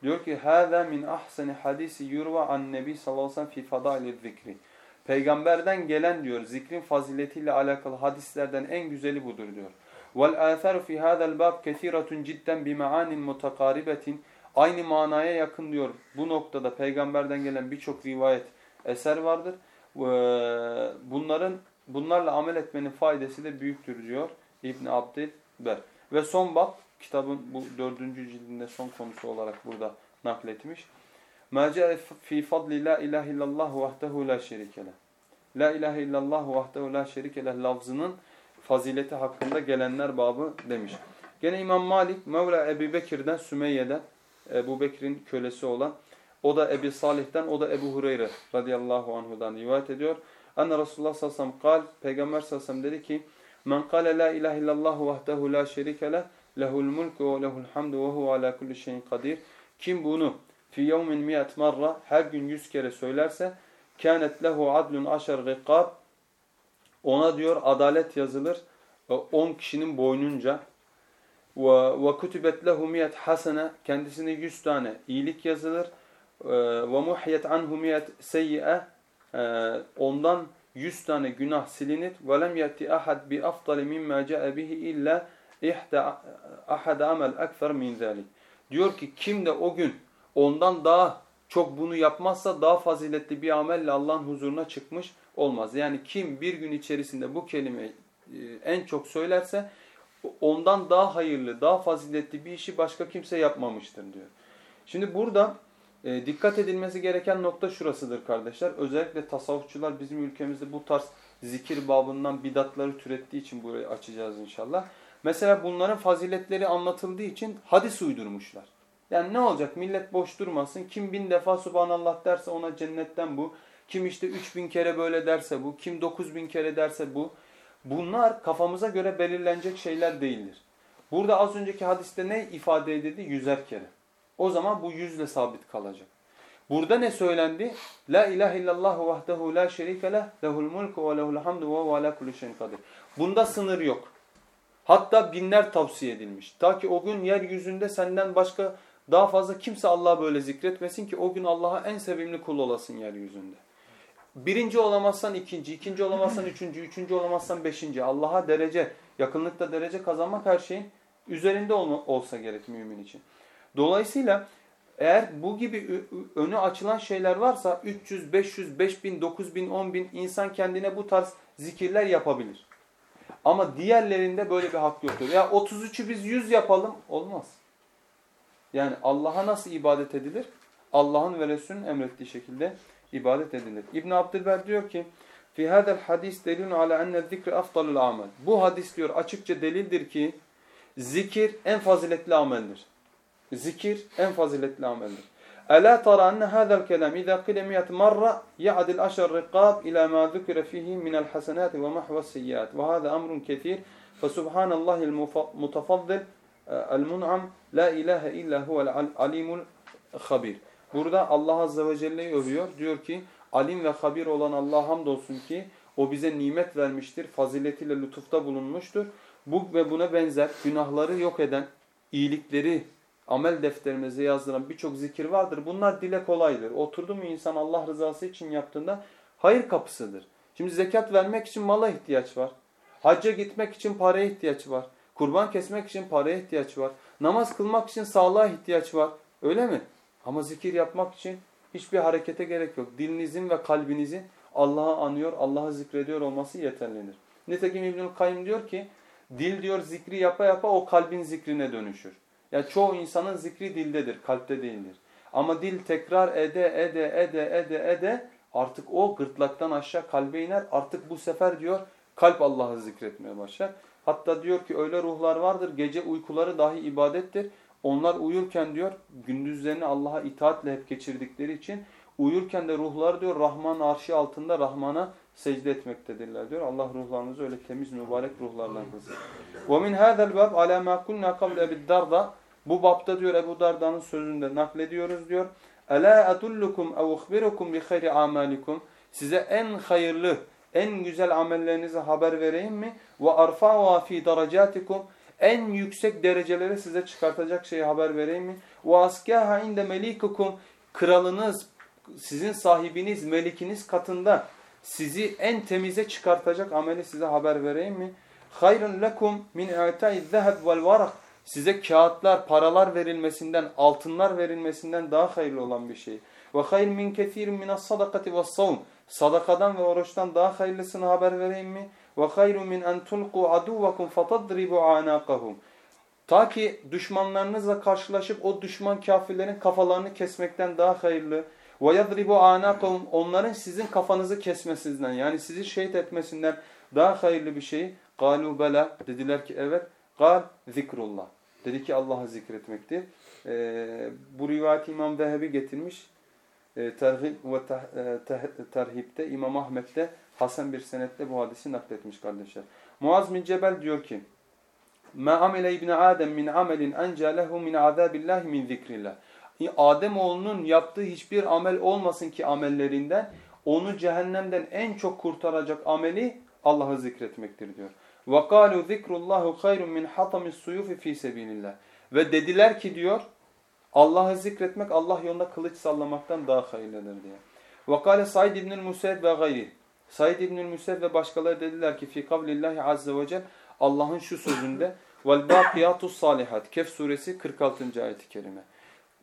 A: Diyor ki: "Hâzâ min ahsani hadisi yurva an nebi sallallahu aleyhi ve sellem fi fadâil zikri." Peygamberden gelen diyor zikrin faziletiyle alakalı hadislerden en güzeli budur diyor. وَالْآثَرُ فِي هَذَا الْبَابِ كَثِيرَةٌ جِدًّا بِمَعَانٍ مُتَقَارِبَةٍ Aynı manaya yakın diyor. Bu noktada peygamberden gelen birçok rivayet eser vardır. Bunların bunlarla amel etmenin faydası da büyüktür diyor İbn Abdilber. Ve son bab kitabın bu dördüncü cildinde son konusu olarak burada nakletmiş. مَا جَاءَ فِي فَضْلِ لَا اِلَٰهِ اِلَّا اللّٰهُ وَحْدَهُ لَا شَرِكَ لَهُ La ilahe illallah vahdehu la şerike leh lafzının fazileti hakkında gelenler babı demiş. Gene İmam Malik Mevla Ebu Bekir'den Sümeyye'den Ebu Bekir'in kölesi olan o da Ebi Salih'ten o da Ebu Hureyre radıyallahu anhudan rivayet ediyor. Anne Resulullah sallallahu aleyhi ve sellem kal Peygamber sallallahu aleyhi ve sellem dedi ki Men kâle la ilahe illallah vahdehu la şerike leh lehul mulku ve lehul hamdu ve huve ala kulli şeyin kadir. Kim bunu fi yevmin miyat marra her gün yüz kere söylerse kânet lehu adlun aşar rikab ona diyor adalet yazılır 10 kişinin boynunca. Ve kutubet lehu miyet hasene. Kendisine 100 tane iyilik yazılır. Ve muhiyet anhu miyet seyyi'e. Ondan 100 tane günah silinir. Ve lem yeti ahad bi afdali mimma ca'e bihi illa ihda ahad amel ekfer min zalik. Diyor ki kim de o gün ondan daha çok bunu yapmazsa daha faziletli bir amelle Allah'ın huzuruna çıkmış olmaz. Yani kim bir gün içerisinde bu kelimeyi e, en çok söylerse ondan daha hayırlı, daha faziletli bir işi başka kimse yapmamıştır diyor. Şimdi burada e, dikkat edilmesi gereken nokta şurasıdır kardeşler. Özellikle tasavvufçular bizim ülkemizde bu tarz zikir babından bidatları türettiği için burayı açacağız inşallah. Mesela bunların faziletleri anlatıldığı için hadis uydurmuşlar. Yani ne olacak? Millet boş durmasın. Kim bin defa subhanallah derse ona cennetten bu. Kim işte üç bin kere böyle derse bu. Kim dokuz bin kere derse bu. Bunlar kafamıza göre belirlenecek şeyler değildir. Burada az önceki hadiste ne ifade edildi? Yüzer kere. O zaman bu yüzle sabit kalacak. Burada ne söylendi? La ilahe illallah vahdehu la şerike leh lehul mulku ve lehul hamdu ve ala kulli şeyin kadir. Bunda sınır yok. Hatta binler tavsiye edilmiş. Ta ki o gün yeryüzünde senden başka daha fazla kimse Allah'a böyle zikretmesin ki o gün Allah'a en sevimli kul olasın yeryüzünde. Birinci olamazsan ikinci, ikinci olamazsan üçüncü, üçüncü olamazsan beşinci. Allah'a derece, yakınlıkta derece kazanmak her şeyin üzerinde olma, olsa gerek mümin için. Dolayısıyla eğer bu gibi önü açılan şeyler varsa 300, 500, 5000, 9000, 10000 insan kendine bu tarz zikirler yapabilir. Ama diğerlerinde böyle bir hak yoktur. Ya 33'ü biz 100 yapalım olmaz. Yani Allah'a nasıl ibadet edilir? Allah'ın ve Resulünün emrettiği şekilde ibadet edilir. İbn Abdülber diyor ki: "Fi hadal hadis delilun ala enne zikr afdalul amel." Bu hadis diyor açıkça delildir ki zikir en faziletli ameldir. Zikir en faziletli ameldir. Ela tara enne hadal kelam iza qila miyat marra ya'dil ashar riqab ila ma zikra fihi min al hasenat ve mahva siyat. Ve hada amrun kesir. Fe subhanallahi'l mutafaddil ee, El-Mun'am La ilahe illa huvel alimul habir. Burada Allah Azze ve Celle'yi övüyor. Diyor ki alim ve habir olan Allah'a hamdolsun ki o bize nimet vermiştir. Faziletiyle lütufta bulunmuştur. Bu ve buna benzer günahları yok eden, iyilikleri amel defterimize yazdıran birçok zikir vardır. Bunlar dile kolaydır. Oturdu mu insan Allah rızası için yaptığında hayır kapısıdır. Şimdi zekat vermek için mala ihtiyaç var. Hacca gitmek için paraya ihtiyaç var. Kurban kesmek için paraya ihtiyaç var. Namaz kılmak için sağlığa ihtiyaç var. Öyle mi? Ama zikir yapmak için hiçbir harekete gerek yok. Dilinizin ve kalbinizin Allah'ı anıyor, Allah'ı zikrediyor olması yeterlidir. Nitekim İbnül Kayyum diyor ki, dil diyor zikri yapa yapa o kalbin zikrine dönüşür. Yani çoğu insanın zikri dildedir, kalpte değildir. Ama dil tekrar ede, ede, ede, ede, ede artık o gırtlaktan aşağı kalbe iner. Artık bu sefer diyor kalp Allah'ı zikretmeye başlar. Hatta diyor ki öyle ruhlar vardır gece uykuları dahi ibadettir. Onlar uyurken diyor gündüzlerini Allah'a itaatle hep geçirdikleri için uyurken de ruhlar diyor Rahman arşı altında Rahman'a secde etmektedirler diyor. Allah ruhlarınızı öyle temiz mübarek ruhlarla kılsın. وَمِنْ هَذَا الْبَابِ عَلَى مَا كُنَّا قَبْلَ بِالدَّرْضَ Bu bapta diyor Ebu Darda'nın sözünde naklediyoruz diyor. أَلَا أَدُلُّكُمْ اَوْ اُخْبِرُكُمْ بِخَيْرِ عَمَالِكُمْ Size en hayırlı, en güzel amellerinizi haber vereyim mi? Ve arfa'u fi derecatikum en yüksek dereceleri size çıkartacak şeyi haber vereyim mi? Ve askaha inde melikukum kralınız, sizin sahibiniz, melikiniz katında sizi en temize çıkartacak ameli size haber vereyim mi? Hayrun lekum min i'ta'iz zeheb vel varak size kağıtlar, paralar verilmesinden, altınlar verilmesinden daha hayırlı olan bir şey. Ve hayr min kesirin minas sadakati ve savun. Sadakadan ve oruçtan daha hayırlısını haber vereyim mi? Ve hayru min en tulqu aduvakum fatadribu anaqahum. Ta ki düşmanlarınızla karşılaşıp o düşman kafirlerin kafalarını kesmekten daha hayırlı. Ve yadribu anaqahum onların sizin kafanızı kesmesinizden yani sizi şehit etmesinden daha hayırlı bir şey. Galu bela dediler ki evet. Gal zikrullah. Dedi ki Allah'ı zikretmektir. Ee, bu rivayet İmam Zehebi getirmiş. Ee, terhib ve e, terhibde İmam Ahmet'te Hasan bir senetle bu hadisi nakletmiş kardeşler. Muaz bin Cebel diyor ki مَا عَمِلَ اِبْنَ آدَمْ مِنْ عَمَلٍ اَنْجَى لَهُ مِنْ عَذَابِ اللّٰهِ مِنْ ذِكْرِ اللّٰهِ Ademoğlunun yaptığı hiçbir amel olmasın ki amellerinden onu cehennemden en çok kurtaracak ameli Allah'ı zikretmektir diyor. وَقَالُوا ذِكْرُ اللّٰهُ خَيْرٌ مِنْ حَطَمِ السُّيُوفِ ف۪ي سَب۪يلِ Ve dediler ki diyor Allah'ı zikretmek Allah yolunda kılıç sallamaktan daha hayırlıdır diye. Vakale Said İbnül Musaid ve gayri. Said İbnül Musaid ve başkaları dediler ki fi kavlillahi azze ve cel Allah'ın şu sözünde vel bakiyatus salihat. Kehf suresi 46. ayet-i kerime.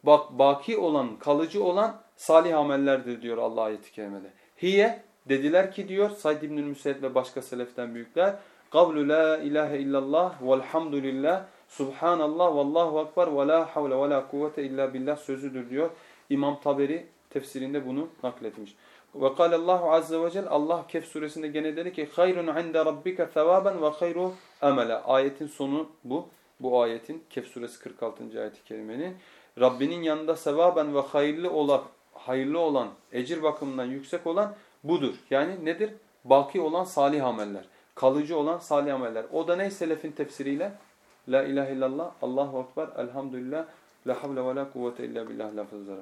A: Bak baki olan, kalıcı olan salih amellerdir diyor Allah ayet-i kerimede. Hiye dediler ki diyor Said İbnül Musaid ve başka seleften büyükler kavlu la ilahe illallah velhamdülillah subhanallah vallahu ekber ve la havle ve la kuvvete illa billah sözüdür diyor. İmam Taberi tefsirinde bunu nakletmiş. Ve kâle Allahu azze ve cel Allah Kehf suresinde gene dedi ki hayrun inde rabbike sevaben ve hayru amela. Ayetin sonu bu. Bu ayetin Kehf suresi 46. ayet-i kerimenin Rabbinin yanında sevaben ve hayırlı olan, hayırlı olan, ecir bakımından yüksek olan budur. Yani nedir? Baki olan salih ameller. Kalıcı olan salih ameller. O da ne selefin tefsiriyle? La ilahe illallah, Allahu Ekber, elhamdülillah, la havle ve la kuvvete illa billah lafızları.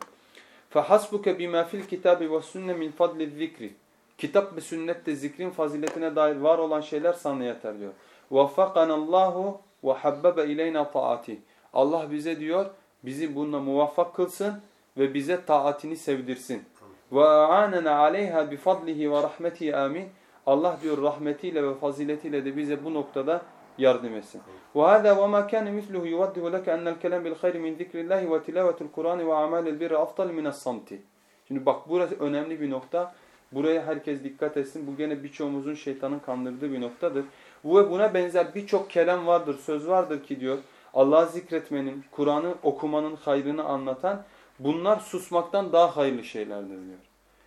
A: فَحَسْبُكَ بِمَا فِي الْكِتَابِ وَالسُنَّ مِنْ فَضْلِ الذِّكْرِ Kitap ve sünnette zikrin faziletine dair var olan şeyler sana yeter diyor. وَفَّقَنَ اللّٰهُ وَحَبَّبَ اِلَيْنَا طَاعَتِهِ Allah bize diyor bizi bununla muvaffak kılsın ve bize taatini sevdirsin. Ve aanena aleyha bi fadlihi ve rahmetihi amin. Allah diyor rahmetiyle ve faziletiyle de bize bu noktada yardım etsin. Kana misluhu yuwaddihu laka enel kelam bil hayr min zikrillah ve tilavetul Kur'an ve amalil birri afdal min as-samti. Şimdi bak burası önemli bir nokta. Buraya herkes dikkat etsin. Bu gene birçoğumuzun şeytanın kandırdığı bir noktadır. Ve buna benzer birçok kelam vardır, söz vardır ki diyor Allah'ı zikretmenin, Kur'an'ı okumanın hayrını anlatan bunlar susmaktan daha hayırlı şeylerdir diyor.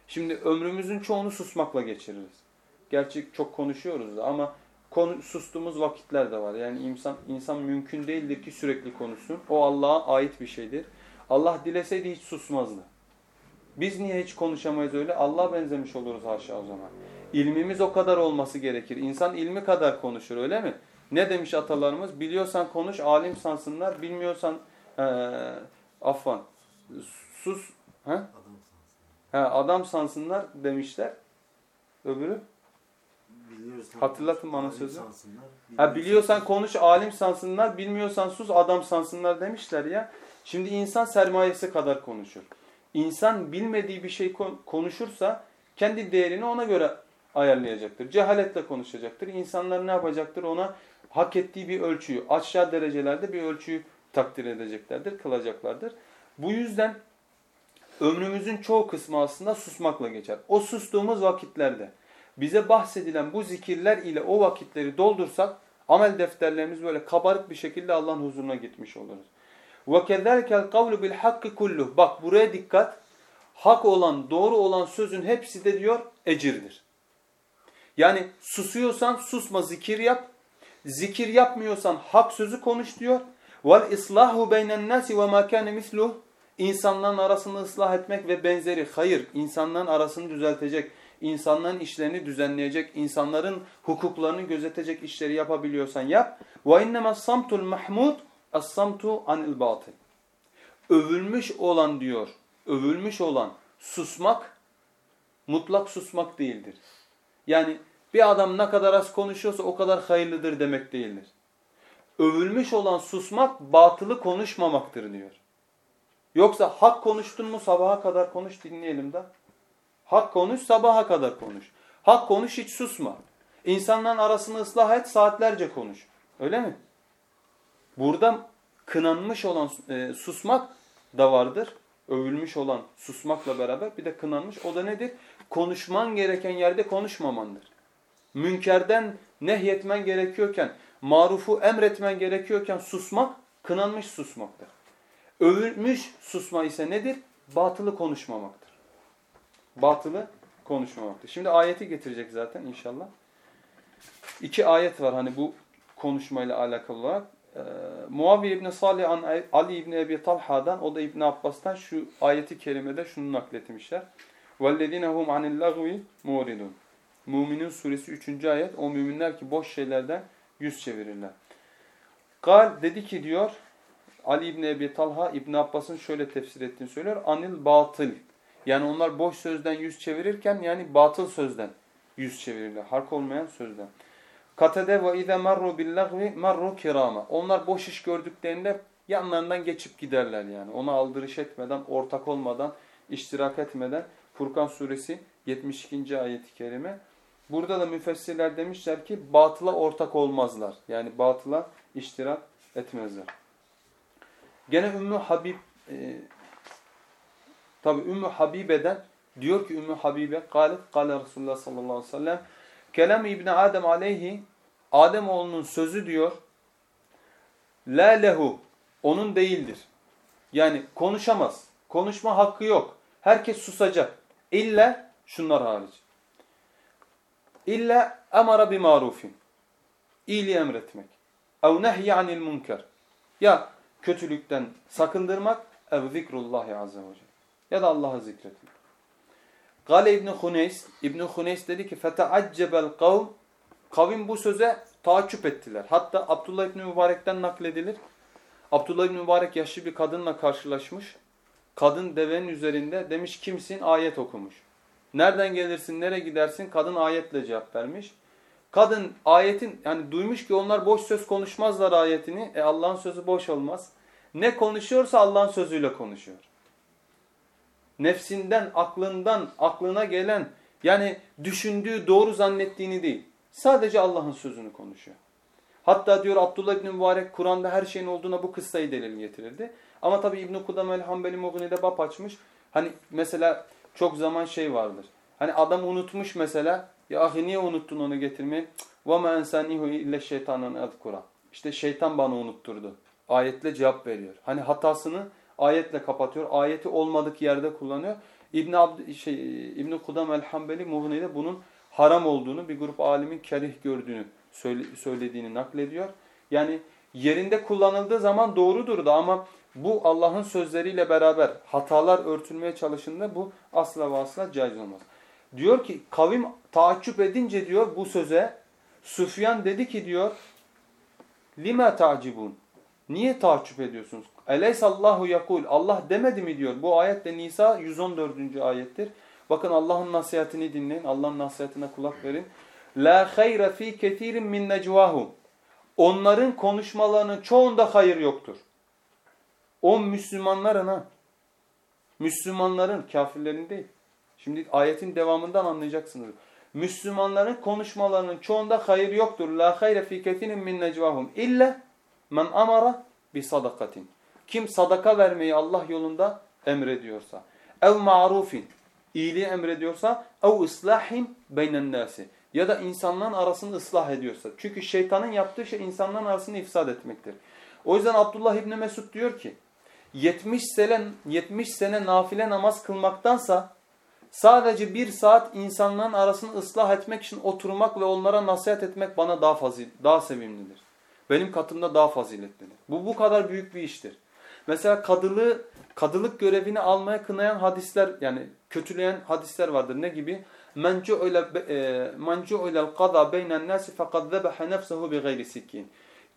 A: Şimdi ömrümüzün çoğunu susmakla geçiririz. Gerçi çok konuşuyoruz da ama konu, sustuğumuz vakitler de var. Yani insan, insan mümkün değildir ki sürekli konuşsun. O Allah'a ait bir şeydir. Allah dileseydi hiç susmazdı. Biz niye hiç konuşamayız öyle? Allah benzemiş oluruz haşa o zaman. İlmimiz o kadar olması gerekir. İnsan ilmi kadar konuşur öyle mi? Ne demiş atalarımız? Biliyorsan konuş, alim sansınlar. Bilmiyorsan ee, affan sus. He?
B: Adam
A: He, adam sansınlar demişler. Öbürü? Hatırlatın bana sözü. Ha biliyorsan konuş, alim sansınlar. Bilmiyorsan sus, adam sansınlar demişler ya. Şimdi insan sermayesi kadar konuşur. İnsan bilmediği bir şey konuşursa kendi değerini ona göre ayarlayacaktır. Cehaletle konuşacaktır. İnsanlar ne yapacaktır? Ona hak ettiği bir ölçüyü, aşağı derecelerde bir ölçüyü takdir edeceklerdir, kılacaklardır. Bu yüzden ömrümüzün çoğu kısmı aslında susmakla geçer. O sustuğumuz vakitlerde bize bahsedilen bu zikirler ile o vakitleri doldursak amel defterlerimiz böyle kabarık bir şekilde Allah'ın huzuruna gitmiş oluruz. وَكَذَلْكَ الْقَوْلُ بِالْحَقِّ kulluh. Bak buraya dikkat. Hak olan, doğru olan sözün hepsi de diyor ecirdir. Yani susuyorsan susma zikir yap. Zikir yapmıyorsan hak sözü konuş diyor. Vel islahu beynen nasi ve ma kana misluh. İnsanların arasını ıslah etmek ve benzeri hayır, insanların arasını düzeltecek, insanların işlerini düzenleyecek, insanların hukuklarını gözetecek işleri yapabiliyorsan yap. İnnema samtul mahmud as-samtu anil batıl. Övülmüş olan diyor, övülmüş olan susmak mutlak susmak değildir. Yani bir adam ne kadar az konuşuyorsa o kadar hayırlıdır demek değildir. Övülmüş olan susmak batılı konuşmamaktır diyor. Yoksa hak konuştun mu sabaha kadar konuş dinleyelim de. Hak konuş sabaha kadar konuş. Hak konuş hiç susma. İnsanların arasını ıslah et saatlerce konuş. Öyle mi? Burada kınanmış olan e, susmak da vardır. Övülmüş olan susmakla beraber bir de kınanmış. O da nedir? Konuşman gereken yerde konuşmamandır. Münkerden nehyetmen gerekiyorken, marufu emretmen gerekiyorken susmak, kınanmış susmaktır. Övülmüş susma ise nedir? Batılı konuşmamaktır Batılı konuşmamaktır. Şimdi ayeti getirecek zaten inşallah. İki ayet var hani bu konuşmayla alakalı olarak. Ee, Muaviye İbni Salih an Ali İbni Ebi Talha'dan o da İbni Abbas'tan şu ayeti kerimede şunu nakletmişler. وَالَّذِينَ هُمْ عَنِ اللَّغْوِ مُورِدُونَ Müminin suresi 3. ayet o müminler ki boş şeylerden yüz çevirirler. Gal dedi ki diyor Ali İbni Ebi Talha İbni Abbas'ın şöyle tefsir ettiğini söylüyor. Anil batıl. yani onlar boş sözden yüz çevirirken yani batıl sözden yüz çevirirler. Hark olmayan sözden. Katede ve ize marru billahvi marru kirama. Onlar boş iş gördüklerinde yanlarından geçip giderler yani. Ona aldırış etmeden, ortak olmadan, iştirak etmeden. Furkan suresi 72. ayet-i kerime. Burada da müfessirler demişler ki batıla ortak olmazlar. Yani batıla iştirak etmezler. Gene Ümmü Habib e, tabi Ümmü Habibe'den diyor ki Ümmü Habibe galet gale Resulullah sallallahu aleyhi ve sellem kelam İbn Adem aleyhi Adem oğlunun sözü diyor la lehu onun değildir. Yani konuşamaz. Konuşma hakkı yok. Herkes susacak. İlla şunlar hariç. İlla emara bi marufin. İyiliği emretmek. Ev nehyi anil. Ya kötülükten sakındırmak ev zikrullahi azze ve celle. Ya da Allah'ı zikretmek. Gale İbni Huneys, İbni Huneys dedi ki feteaccebel kavm kavim bu söze taaccüp ettiler. Hatta Abdullah İbni Mübarek'ten nakledilir. Abdullah İbni Mübarek yaşlı bir kadınla karşılaşmış. Kadın devenin üzerinde demiş kimsin? Ayet okumuş. Nereden gelirsin, nereye gidersin? Kadın ayetle cevap vermiş. Kadın ayetin yani duymuş ki onlar boş söz konuşmazlar ayetini. E Allah'ın sözü boş olmaz. Ne konuşuyorsa Allah'ın sözüyle konuşuyor Nefsinden, aklından, aklına gelen yani düşündüğü, doğru zannettiğini değil. Sadece Allah'ın sözünü konuşuyor. Hatta diyor Abdullah İbni Mübarek Kur'an'da her şeyin olduğuna bu kıssayı delil getirirdi. Ama tabi İbn-i Kudam el-Hambeli Mughni'de bab açmış. Hani mesela çok zaman şey vardır. Hani adam unutmuş mesela. Ya ahi niye unuttun onu getirmeyi? وَمَا اَنْسَانِهُ اِلَّا شَيْطَانًا اَذْكُرًا İşte şeytan bana unutturdu. Ayetle cevap veriyor. Hani hatasını ayetle kapatıyor. Ayeti olmadık yerde kullanıyor. İbn Abd şey İbn Kudam el-Hambeli Mughni'de bunun haram olduğunu bir grup alimin kerih gördüğünü söylediğini naklediyor. Yani yerinde kullanıldığı zaman doğrudur da ama bu Allah'ın sözleriyle beraber hatalar örtülmeye çalışında bu asla ve asla caiz olmaz. Diyor ki kavim taaccüp edince diyor bu söze Süfyan dedi ki diyor lima ta'cibun Niye taaccüp ediyorsunuz? Allahu yakul. Allah demedi mi diyor. Bu ayet de Nisa 114. ayettir. Bakın Allah'ın nasihatini dinleyin. Allah'ın nasihatine kulak verin. La hayra fi ketirin min necvahum. Onların konuşmalarının çoğunda hayır yoktur. O Müslümanların ha. Müslümanların, kafirlerin değil. Şimdi ayetin devamından anlayacaksınız. Müslümanların konuşmalarının çoğunda hayır yoktur. La hayra fi ketirin min necvahum. İlla men amara bi sadakatin. Kim sadaka vermeyi Allah yolunda emrediyorsa. Ev ma'rufin. iyiliği emrediyorsa. Ev islahin beynen nasi. Ya da insanların arasını ıslah ediyorsa. Çünkü şeytanın yaptığı şey insanların arasını ifsad etmektir. O yüzden Abdullah İbni Mesud diyor ki 70 sene, 70 sene nafile namaz kılmaktansa sadece bir saat insanların arasını ıslah etmek için oturmak ve onlara nasihat etmek bana daha fazil, daha sevimlidir. Benim katımda daha faziletlidir. Bu bu kadar büyük bir iştir. Mesela kadılığı, kadılık görevini almaya kınayan hadisler yani kötüleyen hadisler vardır. Ne gibi? Men cu'ilel qada beynen nasi fekad zebehe nefsehu bi gayri sikkin.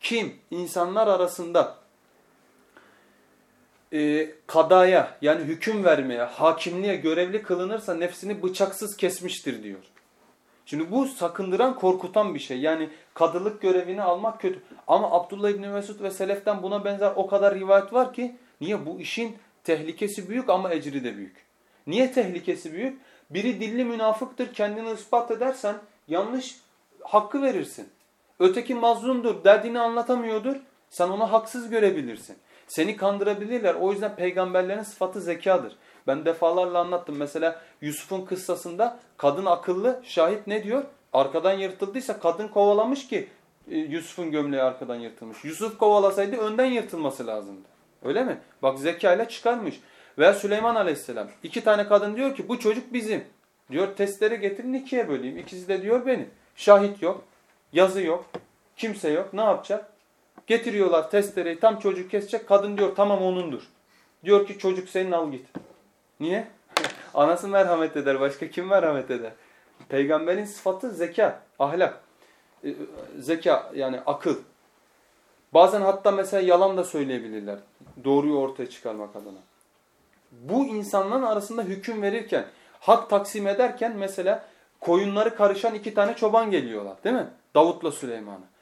A: Kim insanlar arasında e, kadaya yani hüküm vermeye, hakimliğe görevli kılınırsa nefsini bıçaksız kesmiştir diyor. Şimdi bu sakındıran, korkutan bir şey. Yani kadılık görevini almak kötü. Ama Abdullah İbni Mesud ve Selef'ten buna benzer o kadar rivayet var ki niye? Bu işin tehlikesi büyük ama ecri de büyük. Niye tehlikesi büyük? Biri dilli münafıktır kendini ispat edersen yanlış hakkı verirsin. Öteki mazlumdur derdini anlatamıyordur sen onu haksız görebilirsin. Seni kandırabilirler o yüzden peygamberlerin sıfatı zekadır. Ben defalarla anlattım. Mesela Yusuf'un kıssasında kadın akıllı şahit ne diyor? Arkadan yırtıldıysa kadın kovalamış ki e, Yusuf'un gömleği arkadan yırtılmış. Yusuf kovalasaydı önden yırtılması lazımdı. Öyle mi? Bak zekayla çıkarmış. Veya Süleyman aleyhisselam. iki tane kadın diyor ki bu çocuk bizim. Diyor testleri getirin ikiye böleyim. İkisi de diyor benim. Şahit yok. Yazı yok. Kimse yok. Ne yapacak? Getiriyorlar testereyi tam çocuk kesecek. Kadın diyor tamam onundur. Diyor ki çocuk senin al git. Niye? Anası merhamet eder. Başka kim merhamet eder? Peygamberin sıfatı zeka, ahlak. E, zeka yani akıl. Bazen hatta mesela yalan da söyleyebilirler. Doğruyu ortaya çıkarmak adına. Bu insanların arasında hüküm verirken, hak taksim ederken mesela koyunları karışan iki tane çoban geliyorlar değil mi? Davut'la Süleyman'a.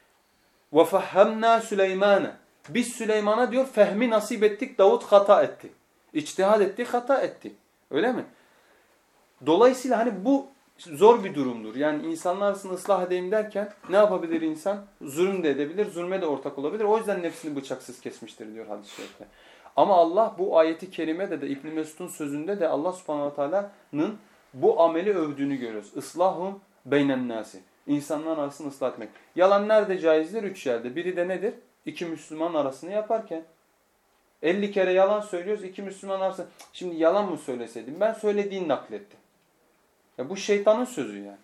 A: وَفَهَّمْنَا سُلَيْمَانَ Biz Süleyman'a diyor fehmi nasip ettik, Davut hata etti. İçtihad etti, hata etti. Öyle mi? Dolayısıyla hani bu zor bir durumdur. Yani insanlar arasında ıslah edeyim derken ne yapabilir insan? Zulüm de edebilir, zulme de ortak olabilir. O yüzden nefsini bıçaksız kesmiştir diyor hadis-i şerifte. Ama Allah bu ayeti kerimede de İbn Mesud'un sözünde de Allah subhanahu teala'nın bu ameli övdüğünü görüyoruz. Islahum beynen nasi. İnsanların arasını ıslah etmek. Yalan nerede caizdir? Üç yerde. Biri de nedir? İki Müslüman arasını yaparken. 50 kere yalan söylüyoruz. iki Müslüman arasında. Şimdi yalan mı söyleseydim? Ben söylediğini naklettim. Ya bu şeytanın sözü yani.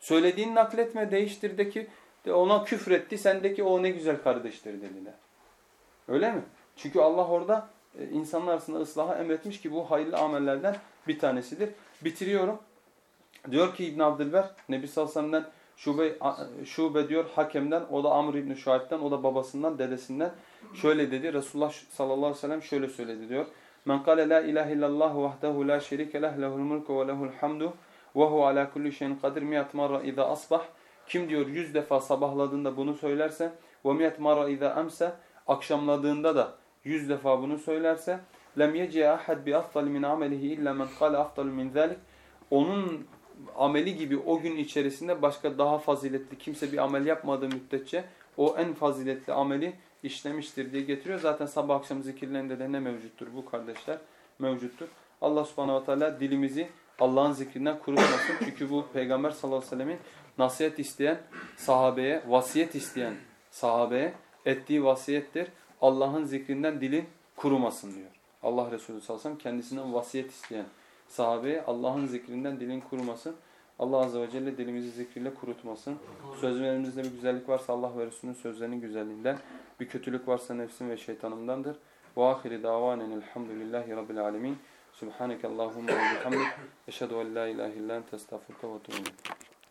A: Söylediğini nakletme değiştirdeki de ona küfretti. Sendeki o ne güzel kardeştir dediler. Öyle mi? Çünkü Allah orada e, insanlar arasında ıslaha emretmiş ki bu hayırlı amellerden bir tanesidir. Bitiriyorum. Diyor ki İbn Abdülber Nebi sallallahu aleyhi ve sellem'den Şube, şube diyor hakemden, o da Amr İbni Şuayb'den, o da babasından, dedesinden şöyle dedi. Resulullah sallallahu aleyhi ve sellem şöyle söyledi diyor. Men kâle la ilahe illallah vahdehu la şerike leh lehul mulku ve lehul hamdu ve hu ala kulli şeyin kadir miyat marra iza asbah. Kim diyor yüz defa sabahladığında bunu söylerse ve miyat marra iza amsa akşamladığında da yüz defa bunu söylerse lem yeci ahad bi afdal min amelihi illa men kâle afdal min zalik. Onun ameli gibi o gün içerisinde başka daha faziletli kimse bir amel yapmadığı müddetçe o en faziletli ameli işlemiştir diye getiriyor. Zaten sabah akşam zikirlerinde de ne mevcuttur bu kardeşler? Mevcuttur. Allah subhanahu wa dilimizi Allah'ın zikrinden kurutmasın. Çünkü bu Peygamber sallallahu aleyhi ve sellemin nasihat isteyen sahabeye, vasiyet isteyen sahabeye ettiği vasiyettir. Allah'ın zikrinden dilin kurumasın diyor. Allah Resulü sallallahu aleyhi ve sellem kendisinden vasiyet isteyen sahabeye Allah'ın zikrinden dilin kurumasın. Allah Azze ve Celle dilimizi zikriyle kurutmasın. Sözlerimizde bir güzellik varsa Allah ve Resulünün sözlerinin güzelliğinden, bir kötülük varsa nefsim ve şeytanımdandır. Ve ahiri davanen elhamdülillahi rabbil alemin. Subhaneke Allahumma ve bihamdik. Eşhedü en la ilahe illa ente estağfurke ve ileyk.